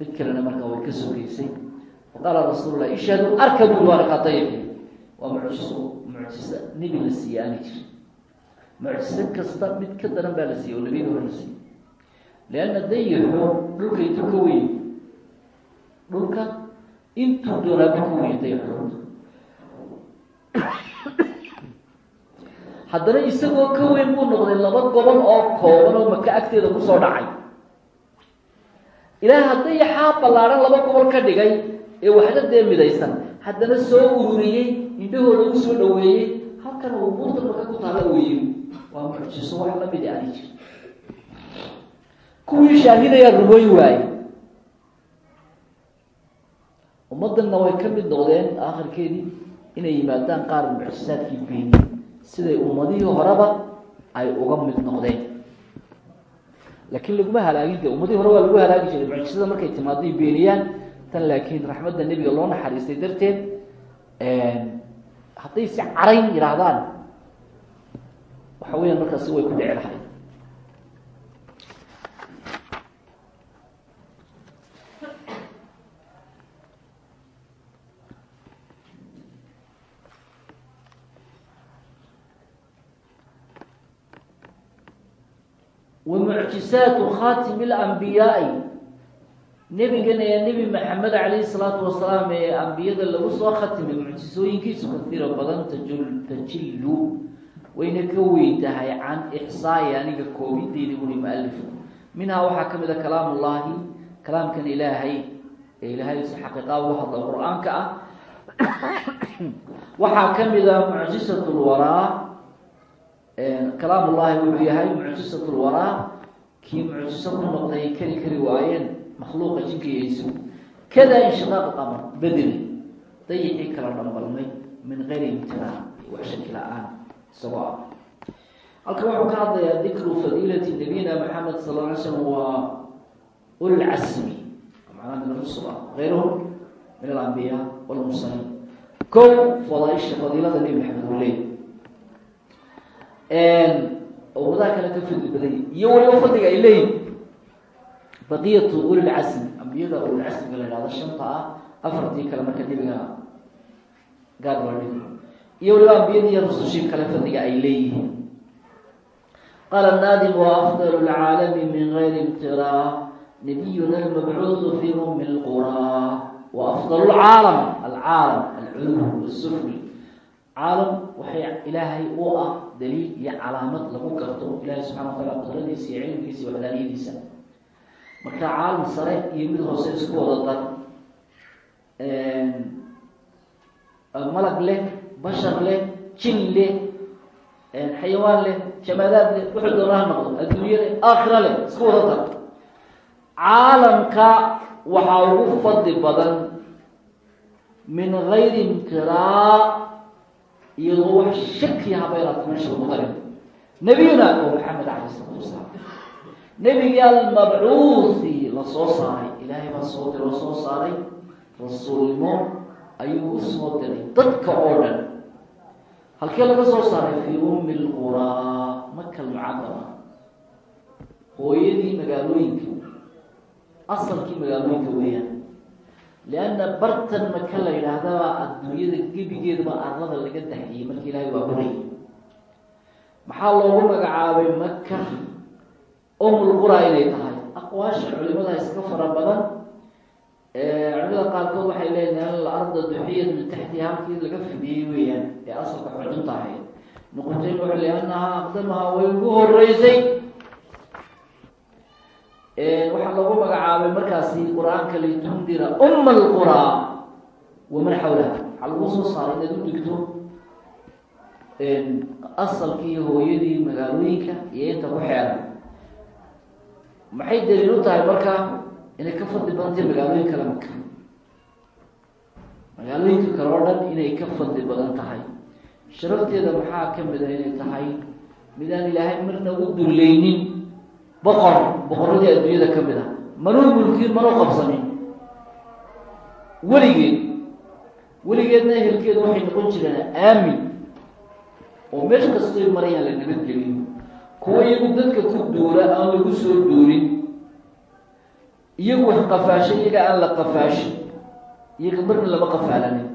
Mid kalena markaa way ka sogeysay waqaala rasuulu lah ishhadu arka buuri waa dayaxi waa mucjiso mucjiso nebi la siiyey jiri mucjiso kasta mid ka daran baa la siiyey oo nebiyada hore la siiyey lianna dayaxu dhulka intuu ka weyn dhulka intuu doonaa buu ka weyn dayaxu haddana isagoo ka weyn buu noqday laba gobol oo kooban oo maka agteeda ku soo dhacay ilaah hadday yaxaa ballaadhan laba gobol ka dhigay ee waxda dee midaysan haddana soo ururiyey indhahooda u soo dhaweeyey halkan uu buurta maka ku taalla uu waa mucjiso wax lamidi ani jir. Kuwii shaahidayaa rumooyi waaye ummaddanna way ka mid noqdeen aakhirkeedii inay yimaadaan qaar mucjisaadkii beeniye siday ummadihii horeba ay uga mid noqdeen. Laakiin laguma halaagin de ummadihii hore waa lagu halaagi jiray. Mucjisada markay timaaday beeniyaan tan laakiin raxmadda nebiga loo naxariistay darteed hadday si carayn yidhaahdaan waxa weeyaan markaasi way ku dhici lahayd wamucjisaatu khatimi اlanbiyaai nebigan ee nebi maxamed calayhi salaatu wasalaam ee ambiyada lagu soo khatimay mucjisooyinkiisu kaiira badan tajillu. Wayna ka weyn can ixsaai aniga koobideyda buri mualifku minhaa waxaa ka mid a kalaam ullahi kalaamkan ilaahay ee ilaahay si xaqiiqa ugu hadla qur'aanka ah. Waxaa ka mid a mucjisat lwaraa kalaam ullahi wuxuu yahay mucjisat lwaraa kii mucjiso ku noqday kari kari waayeen makhluuqa jinkiisu kada inshiqaaq qamar bedeli dayicii kala dhambalmay min gayri imtinaa wax shaki la'aan isagoo ah halkan wuxuu ka hadlayaa dikru fadiilati nabiyina maxamed sal lla alay slam waa ulilcasmi macnaha min rusul ah gayruhum min alambiya walmursaliin ko fadaaisha fadiilada nebi maxamed uu leey ummadaha kale ka fadli badanya iyo waliba fadliga ay leeyihiin baqiyatu ulilcasmi ambiyada ulilcasmiga la ihahdo shanta ah afartii kale marka nebiga gaar loo dhigo iyo waliba ambiyada iyo rusushii kale fadliga ay leeyihiin. Qaala naadim wa afdal lcaalami min gayri imtiraa nabiyuna almabcuudu fi umi lquraa wa afdal lcaalam alcaalam alculuw asufli caalam waxay ilaahay u ah daliil iyo calaamad lagu garto. Ilahay subxana wa taala qudradiisa iyo cilmigiisa iyo waxdaaniyadiisa marka caalam sare iyo mid hoose isku wada dar malag leh bashar leh jin leh xayawaan leh jamaadaad leh wuxuu doona ha noqdo adduunye leh aakhira leh isku wada dar caalamka waxaa ugu fadli badan min gayri imtiraa iyadoo wax shaki habaynaad meesha lagu darin nebiyuna oo maxamed calayh isalaatu wasalaam nebigii almabcuuthi la soo saaray. Ilaahay baa soo diroo soo saaray. Rasuulnimo ayuu u soo diray dadka oo dhan. Halkee laga soo saaray fii ummi lquraa maka almucadama hooyadii magaalooyinka. Asalkii magaalooyinka weeyaan. Lianna bartan maka la yidhaahdaba adduunyada gebigeedaba arlada laga daxiyey marka ilaahay waa burayay maxaa loogu magacaabay maka umulqura inay tahay. Aqwaasha culimada iska fara badan culimada qaarkood waxay leeyihiin alarda duxiyat min taxtiha halkii laga fidiyey weeyaan. Ee asalka xujunta ahayd. Nuqutayn wuxuu liannahaa aqdamaha way ugu horeysay waxaa loogu magacaabay markaasi qur'aanka litundira uma alquraa waman xawlaha waxaa lagu soo saaray inaad u digto asalkii hooyadii magaalooyinka iyo inta ku xeeran maxay daliil u tahay marka inay ka fadli badantahay magaalooyin kale maka magaalooyinka kale oo dhan inay ka fadli badan tahay. Sharafteeda maxaa ka mid a inay tahay midaan ilaahay marna u dulleynin boqor boqoradii adduunyada ka mid a manuu mulkiin manuu qabsanin. Weligeed weligeedna ehelkeedu waxay noqon jireen aamin. Oo meel kastoy marayaan la nabadgeliyo kuwa iyagu dadka ku duura aan lagu soo duurin iyagu wax qafaashay iyaga aan la qafaashin iyaga marna lama qafaalanin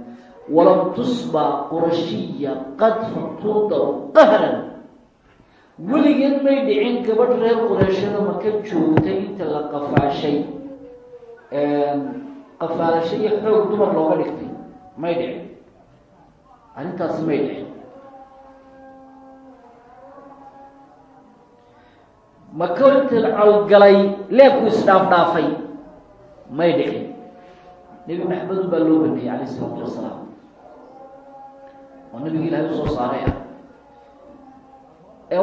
walam tusba qurashiya qadfa tuda qahran. Weligeed may dhicin gabadh reer qureeshada maka joogtay inta la qafaashay. Qafaalashay iyo xoog dumar looga dhigtay. May dhicin. Arrintaasi may dhicin maka inta cawgalay leebku isdhaaf dhaafay. May dhicin. Nebi maxamedun baa loo baneeyey calayh isalaatu wasalaam oo nabigi ilaahay u soo saaray. Ah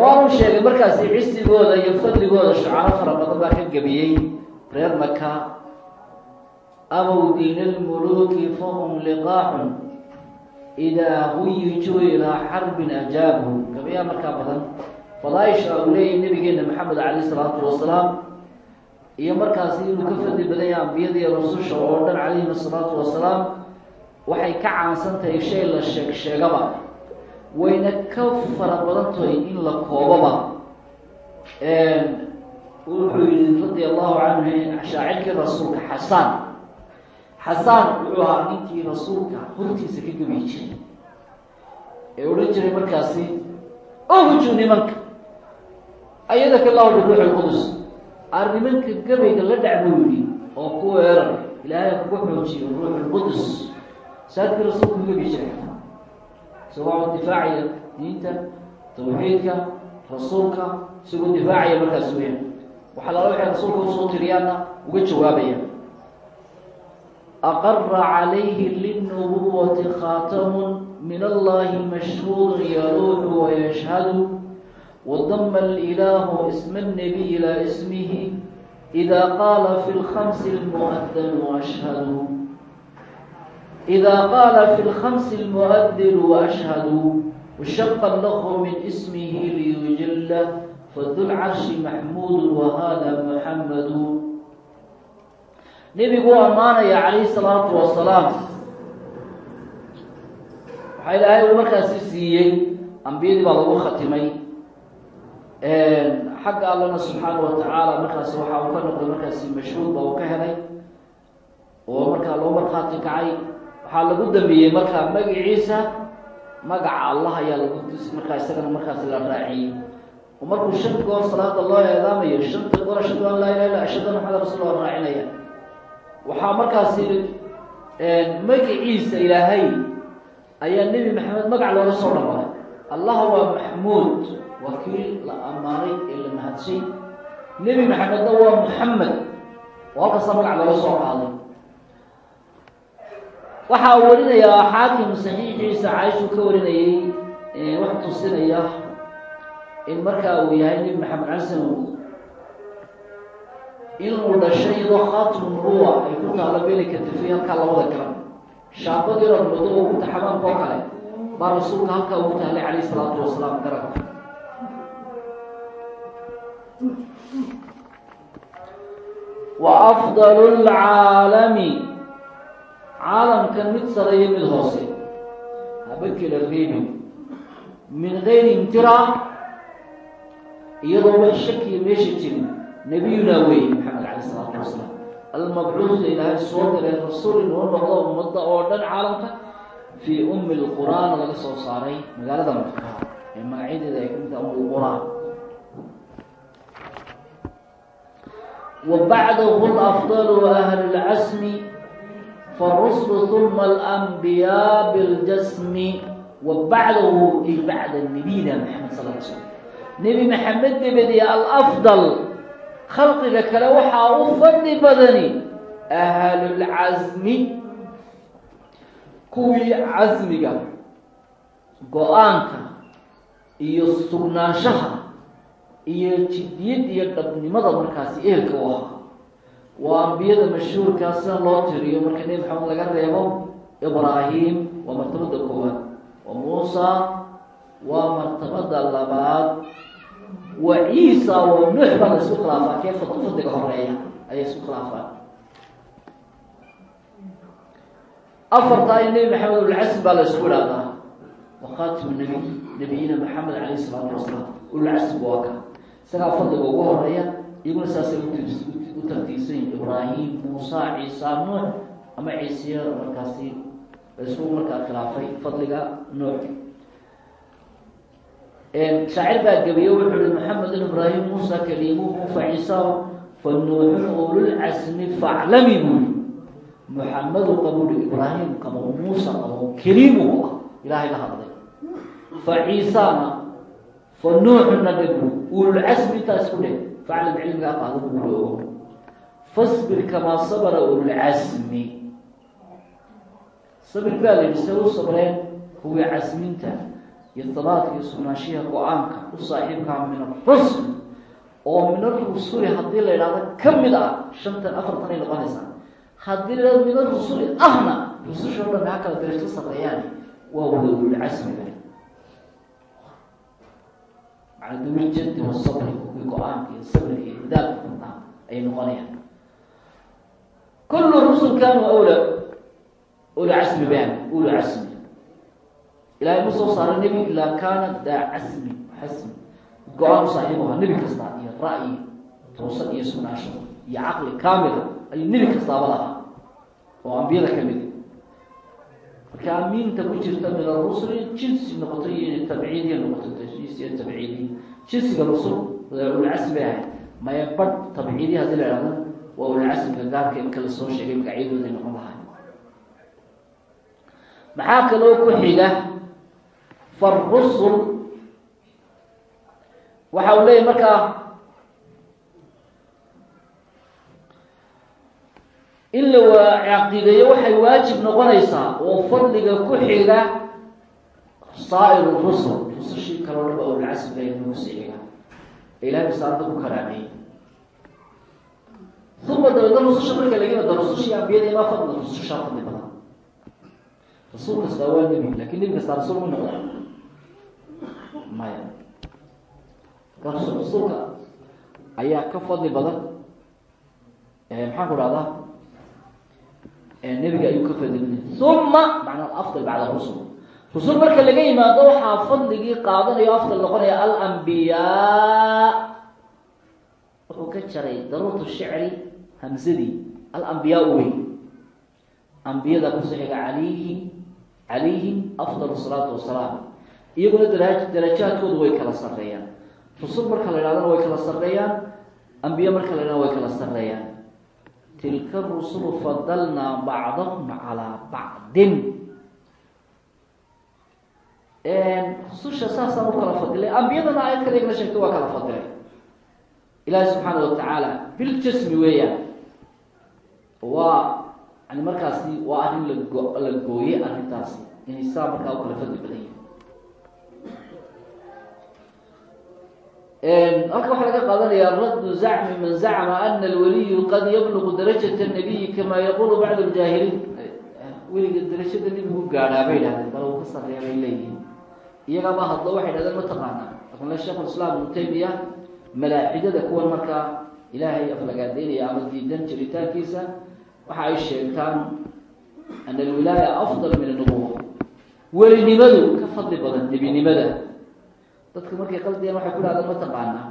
waanu sheegay markaasi cisigooda iyo fadligooda shucaro fara badan baa ka gebiyey reer maka abow diina lmuluuki fahum liqaaxun idaa huyijuu ilaa xarbin ajaabu gabayaa markaa badan fadaaisha uu leeyahy nabigeena maxamed calayh isalaatu wasalaam. Iyo markaasi inuu ka fadli badan yahay ambiyadiiyo rasusha oo dhan calayhim asalaatu wasalaam waxay ka caansan tahay shay la sheeg sheegaba. Wayna ka fara badan tahay in la koobaba. Wuxuu yihi radia allahu canhu shaacirkii rasuulka xasaan. Xasaan wuxuu ahaa ninkii rasuulka hortiisa ka gabi jiray. Ee odhan jiray markaasi ohuju nimanka ayada ka lawdha ruux lqudus aar nimanka gabayga la dhac buu yihi oo ku weerar ilaahay kugu xoojiyo ruux lqudus saadkii ka gabi jiray isagoo difaacaya diinta tawxiidka rasuulka isagoo difaacaya markaas weya waxaa lala waxay rasuulka u soo tiriyaana uga jawaabaya. Aqara calayhi linubuwati khaatamun min allahi mashhuur yaluuxu wayashhadu wadama alilahu isma الnabiy ilaa ismihi ida qaala fi lkamsi lmuadanu ashhadu ida qaala fi lkamsi lmuadinu ashhadu washaqa lahu min ismihi liyujila fadu lcarshi maxmuud wahada muxamadu nebigu u ammaanaya calayhi salaatu wasalaam waxaa ilaahay uu markaasi siiyey ambiyadii baa lagu xagga allana subxaana wa tacaala markaasi waxa uu ka noqday markaasi mashhuud baa uu ka helay oo markaa loo markhaati kacay waxaa lagu dambeeyey markaa magaciisa magaca allah ayaa lagu markaa isagana markaasi la raaciyey. Oo markuu shanta goor salaada loo eedaamayo shanta goor ashhadu an laa ilaha illa ashhadu anna maxamed rasul la raacinaya waxaa markaasi magaciisa ilaahay ayaa nebi maxamed magac looga soo dhamaray allah waa maxmuud waa kii la ammaanay ee la mahadshay nebi maxamedna waa muxamed oo halkaasa magac looga soo qaaday. Waxaa warinayaa xaakim saxiixiisa caaishuu ka warinayay wax tusinaya in markaa uu yahay nebi maxamed slam inuu dhashay iyadoo khaatimu nubuwa ay ku taalo beelika tafiy halkaa labada garan shaabadii ragmado oo ku taxamaanka oo kale baa rasuulka halkaa ugu tahlay calayh salaatu wasalaam garanka wa afdalu lcaalami caalamkan mid sareeya mid hoose habakela reebin min gayri imtiraa iyadoo wax shakiya meesha jirin nabiyunaa weeye maxamed calayh isalaatu wasalaam almabcuuda ilaahay soo diray rasuul inuu noqdo ummadda oo dhan caalamka fii ummi lqur'aan laga soo saaray magaalada maka ee magacyadeeda ay umm lqur'aan bacdahu lafdalu ahli lcasmi faruslu huma alanbiyaa biljasmi wa bacdahu ay bacda nabiyina maxamed sal l slam nebi maxamed dabadiya alafdal khalqiga kale waxaa u fadli badani ahlulcasmi kuwii casmiga go'aanka iyo sugnaanshaha iyo jiddiyad iyo dhabnimada markaasi ehelka u ahaa. Waa ambiyada mashhuurkaa sida loo tiriyo marka nebi maxamed laga reebo ibraahim waa martabada koowaad. Wa muusa waa martabada labaad. Wa ciisa wa nuux baa la isku khilaafaa. Kee fadliga horreeya ayay isku khilaafaan. Afartaa in nebi maxamed ulcasm baa la isku idhahdaa wa khaatimu nabiy nabiyina maxamed calayh isalaatu wasalaam ulcasm waa ka isagaa fadliga ugu horreeya iyaguna saasay u tartiibsan yihiin ibraahim muusa ciisa nuux ama ciisiya markaasi isku markaa khilaafay fadliga nuux shaacir baa gebiye wuxuu hi maxamedun ibraahim muusa kaliimuhu fa ciisa fa nuuxun ululcasmi faclami buuri muxamedu qabuuri ibraahim qabo muusa qabo kaliimuhu ah ilaahay la hadlay fa ciisana fa nuuxuna dhabu ululcasmi intaas ku dheh faclam cilmigaa qaado buuri ogo fasbir kamaa sabra ululcasmi sabir baa la yidhi se u sabreen kuwii casminta iyo dabaadka iyo sugnaanshiha go'aanka u saaxiibkaa min arusl oo min arusuli haddii la idhahdo ka mid ah shantan afartan ay noqonaysaa haddii la min arusuli ahna rususha o dhan ha kala darajo sarreeyaan macnaa dawil jaddi wasabri kuwii go'aanka iyo sabriga iyo dadaalka badnaa ay noqonayaan kullu rusul kaanuu awla uli casmi baan ulu casmi ilahay ma soo saaray nebi ilaa kaana daa casmi xasmi go'aan u saaxiib ahaa nebi kasta iyo ra'yi toosan iyo sugnaasho iyo caqli kaamila ayuu nebi kastaaba lahaa oo ambiyada ka mid marka amiinta ku jirta min arusuli jinsi noqoto iyo tabciidiya noqoto tajniis iyo tabciidiya jinsiga rusul ulcasmi bay maya badh tabciidiya haddii la ihahdo waa ulcasmiga gaarka in kala soo sheegay magacyadooday noqon lahay maxaa kaloo ku xiga farusul waxa uu leeyahy markaa in la caqiideeyo waxay waajib noqonaysaa oo fadliga ku xiga saa'ir rusul rusushii kaloo dhan ba ulcasmiga inagu sii xiga. Ee ilahay risaarada ku karaameeyey uma dabeedna rususha marka laga yimaado rusushii ambiyada imaa fadli rususha fadli badan. Rasuul kastaa waa nebi laakiin nebi kastaa rasuul ma noqda. Maya. Marka rasuulka ayaa ka fadli badan. Maxaan ku dhahdaa nebiga ayuu ka fadli badan uma macnaa afdal bacda rusul. Rusul marka laga yimaado waxaa fadligii qaadanayo afdal noqonaya alambiyaa wuxuu ka jaray daruuratu shicri hamsadii alambiyaa wey ambiyada ku soo xiga calayhim calayhim afdal salaatu wasalaam iyaguna dara darajaadkoodu way kala sarreeyaan. Rusul marka la idhahdana way kala sarreeyaan ambiye marka la idhahda way kala sarreeyaan tilka rusulu fadalnaa bacdahum calaa bacdin. Rususha saasaan u kala fadilay ambiyadana aayad kale igla sheegto waa kala fadilay. Ilaahi subxaana watacaala biljasmi weeyaan waa yani markaasi waa arrin lago la gooyey arrintaasi inay saa markaa u kala fadli badan halka waxaa laga qaadanayaa raddu zacmi man zacma ana alwaliyu qad yablugu darajat nabiyi kama yaqulu bacd ljaahiliin weliga darajada nebigu gaadhaa bay dhahdeen bal uu ka sarreeya bay leeyihiin. Iyagaba hadlo waxay dhahdeen mataqaanaa akule sheikh lislaam ibnu taymiya malaaxidada kuwan markaa ilaahay aflagaadeynaya ama diidan jiritaankiisa waxa ay sheegtaan ana alwilaaya afdal min anubuwa welinimadu ka fadli badan nebinimada dadka markay qaldiyaan waxay ku dhahdeen mataqaanaa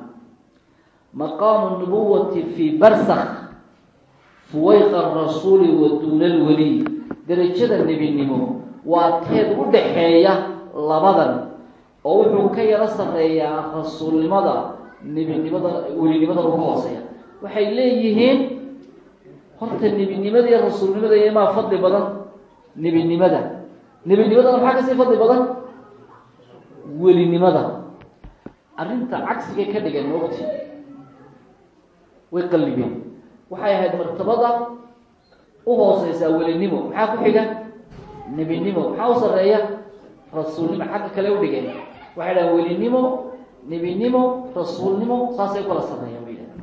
maqaamu nubuwati fi barsakh fuwayqa arasuuli wa duuna alweliy derajada nebinimo waa teed u dhaxeeya labadan oo wuxuu ka yaro sarreeyaa rasuulnimada nebinimada welinimadan uu ka hooseeya. Waxay leeyihiin horta nebinimada iyo rasuulnimada iyomaa fadli badan nebinimada. Nebinimadana maxaa ka sii fadli badan? Welinimada arrinta cagsigay ka dhigeen moogti way qallibeen waxay ahayd martabada u hooseysaa welinimo. Maxaa ku xiga? Nebinimo. Maxaa u sarreeya rasuulnimo. Xagga kale u dhigeen. Waxay dhahan welinimo nebinimo rasuulnimo. Saasay u kala sarreeyaan bay dhahan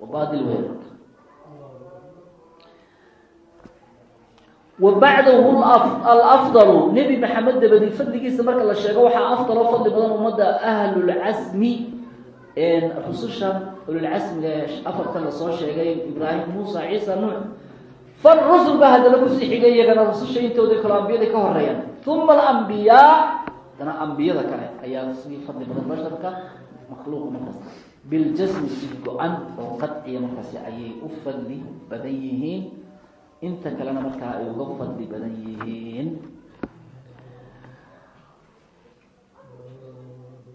waa baadil weyn. marka wa bacdahu alafdalu. Nebi maxamed dabadi fadligiisa marka la sheego waxaa afdalo fadli badan ummadda ahlulcasmi rususha ahlulcasmiga ee afartan la soo sheegay ibraahim muusa ciisa nuux. Fal rusul baa haddana ku sii xigay iyagana rususha intoodii kalo ambiyada ka horeeyaan uma alambiyaa haddana ambiyada kale ayaa sii fadli badan basharka makhluuqa markaas biljasmi si go-an oo qadciya markaasi ayay u fadli badan yihiin inta kalena markaa ay uga fadli badan yihiin.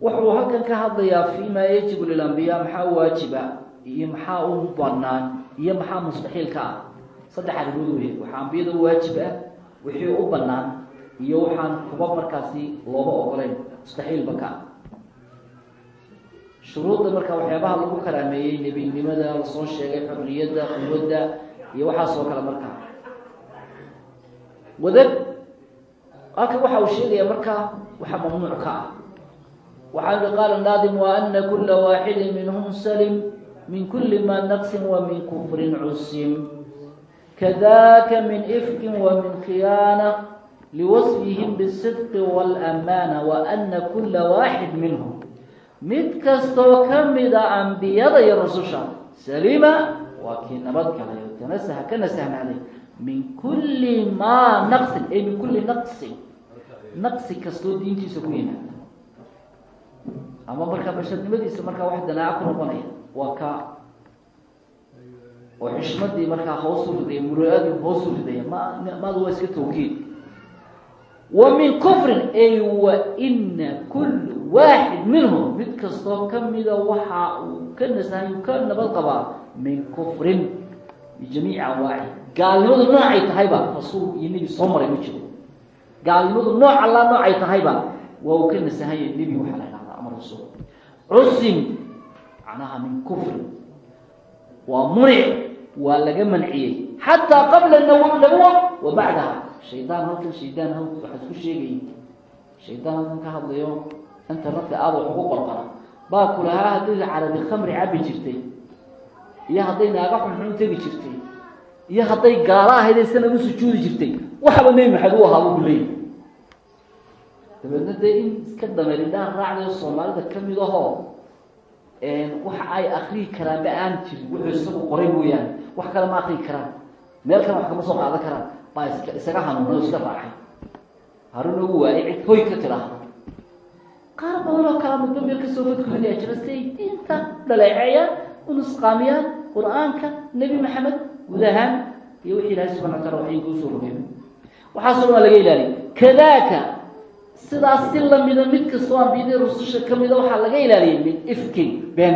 Wuxuu halkan ka hadlayaa fi ma yajibu lilambiyaa maxaa waajiba iyo maxaa u banaan iyo maxaa mustaxiilka ah? Saddex arrimood wey waxaa ambiyada waajib ah wixii u banaan iyo waxaan kuba markaasi looba ogolayn mustaxiilba ka ah. Shuruudda marka waxyaabaha lagu karaameeyey nebinimada la soo sheegay xorriyadda quwadda iyo waxaasoo kale markaa wadad halkan waxa uu sheegaya markaa waxa mamnuuc ka ah. Waxaa i qaala naadim wa ana kula waaxidin minhum salim min kuli ma naqsin wa min kufrin cusim kadaka min ifkin wa min khiyaana liwasfihim bisidqi waاlamaana wa ana kula waaxid minhum. Mid kastoo ka mida ambiyada iyo rasusha salima waa kii nabad galay nasahnaaday min kulli maa naqsin ay min kulli naqsin naqsi kastoo diintiisa ku yimaada ama markaa basharnimadiisa markaa wax danaaco ku noqonaya waa ka oo xishmadii markaa hoosu ridaya muraadii hoosu ridaya ma maadu waa iska tawkiid wa min kufrin ay wa ina kullu waaxid minhum mid kastoo kamida waxa uu ka nasahayu ka nabad qabaa min kufrin bijamiici anwaaci gaalnimadu noocay tahayba rasuul iyo nebi soo maray ma jiro. Gaalnimadu nooc allaa noocay tahayba waa uu ka nasahanya nebi waxaa la dhahdaa ama rasuul. Cusim macnaha min kufrin waa munic waa laga manciyey. Xataa qabla nabuwa wa bacdaha. Shaydaan halkan shaydaan hal waxaa isku sheegayay shaydaan halkan ka hadlayo internetka aada wax ugu qorqora baa iyo hadday naaga xunxun tegi jirtay. Iyo hadday gaalo ahayd ay sanad u sujuudi jirtay. Waxaba nebi maxamed u ahaa buu kuleeyay dabeedna dee in iska dameeridhaan raacdayo soomaalida ka mid ahoo waxa ay akriyi karaanba aan jirin. Wuxuu isagu qoray mooyaane. Wax kale ma akriyi karaan. Meel kale wax kama soo qaadan karaan. Baa iska isaga hanuunay iska raacay. Harun ugu waayay cid hoy ka tidhaahda qaar badan oo kala midba meel ka soo fadkulinaya jira si dhaleeceeyaan unusqaamiyaan qur'aanka nebi maxamed guud ahaan iyo wixii ilahay subxana wa tala waxay kuusoo rogeen waxaasoo dhan laga ilaaliya kadaaka sidaas si lamida mid kastoo ambiyadii rususha kamida waxaa laga ilaaliyay min ifkin ben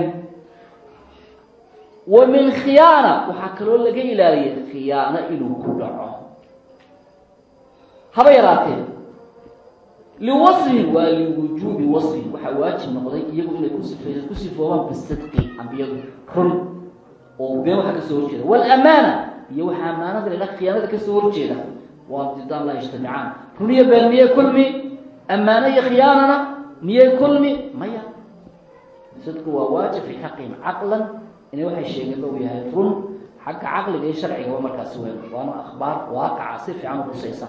wa min khiyaana waxaa kaloo laga ilaaliyay khiyaano inuu ku dhaco. Haba yaraatee liwasfin waa liwujuubi wasfin waxaa waajib noqday iyagu inay ku sifoobaan bisidqi ambiyadu run oo been waxaa ka soo horjeeda walamaana iyo waxaa amaanada ladha khiyaanada ka soo horjeeda waa didaan la yajtamicaan run been miyay kulmi amaano iyo khiyaanana miyay kulmi maya sidku waa waajib fi xaqihim caqlan inay waxay sheegeen ba u yahay run xagga caqliga iyo sharcigaba markaasi weyn waana akhbaar waaqaca si fiican u kusaysa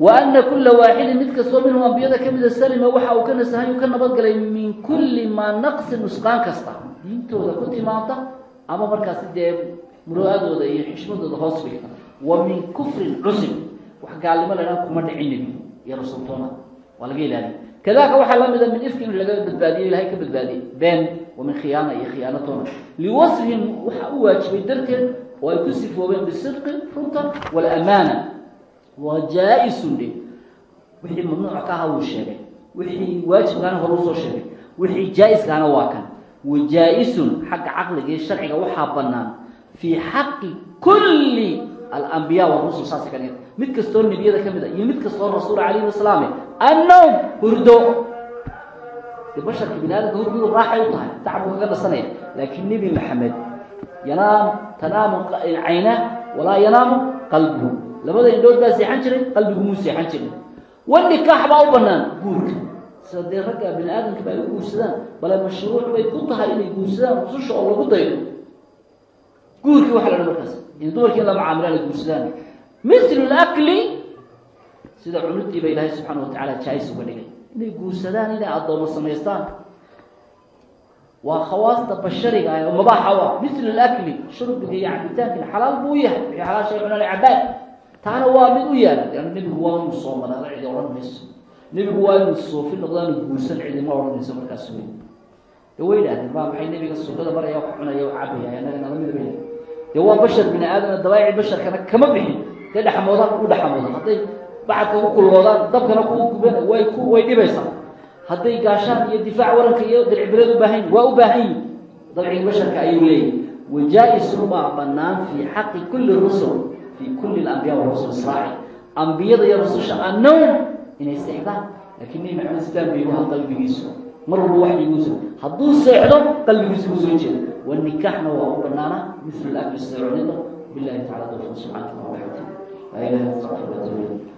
wa ana kula waaxidin mid kastoo minhum ambiyada kamida salima waxa uu ka nasahay uu ka nabadgalay min kulli maa naqsi nusqaan kasta. Diintooda ku timaada ama markaasi dee muro-adooda iyo xishmadooda hoos dhigta. Wa min kufrin cusib wax gaalnimo laydhaan kuma dhicin nebi iyo rasuultoona waa laga ilaaliya kadaka waxaa lamida min ifki in laga badbaadiyo ilahay ka badbaadiyey been wa min khiyaana iyo khiyaanatoona. Liwasfihim waxa u waajibay darteed oo ay ku sifoobeen bisidqi runta walamaana waa dhe wixii mamnuuc ka aha wuu sheegay. Wixii waajibkaana hore u soo sheegay. Wixii jaa-iskaana waa kan. Wa xagga caqliga iyo sharciga waxaa banaan fii xaqi kulli alambiya warusul saasa ka dhigta mid kastoo nebiyada ka mid a iyo mid kastoo rasuul calayhi wasalaame annowm hurdo. De basharka bini aadamka hurdudu raaxay u tahay. Tacbu kaga dhasanaya laakiin nebi maxamed yanaam tanaamu cayna walaa yanaamu qalbuhu labada indhood baa seexan jiray qalbigu muu seexan jiray. Wanikaax baa u banaan guurka. Sida dee ragga bini aadamkaba ay u guursadaan bale mashruuc bay ku tahay inay guursadaan rususha oo lagu daydo guurkii waxa la dhan markaas in dumarkii in la macaamilaan ay guursadaan. Mislu lakli sida cunidiiba ilaahay subxaana wa tacaala jaa-is uga dhigay. Inay guursadaan inay addoomo samaystaan. Waa khawaasta bashariga ah oo mabaaxa u mislu lakli shurbiga iyo cabitaankina xalaal buu yahay. Wixii xalaal shay cunaan cabaad taana waa mid u yaalla an nebigu waa inuu soo maraado cidi odhan mayso. Nebigu waa inuu soofi noqdaanu guursan cidima odhanayso markaas wey de way idhahdeen maa maxay nebiga suuqada maraya wax cunaya cabaya annaga nala mida bay dee waa bashar bini aadama dabaaci basharkana kama bixin. Dee dhexmoodaan u dhexmoodan hadday bacadka ku kulloodaan dabkana ku guban way ku way dhibaysaa hadday gaashaan iyo difaac waranka iyo dircibireed u baahan waa u baahan yihiin dabciga basharka ayuu leeyahy wajaa-isun baa banaan fii xaqi kulli rusul fii kulli alambiya warusul israaci ambiyada iyo rususha annowm inay seexdaan laakiin nebi maxamed islaam bay waha qalbigiisu mar walba waxyiguusa hadduu seexdo qalbigiisu uu soo jeeda wanikaaxna waa u banaana sida cunida billahi tacala tawfiq subxaanaka wa bixamdi laa ilaha illa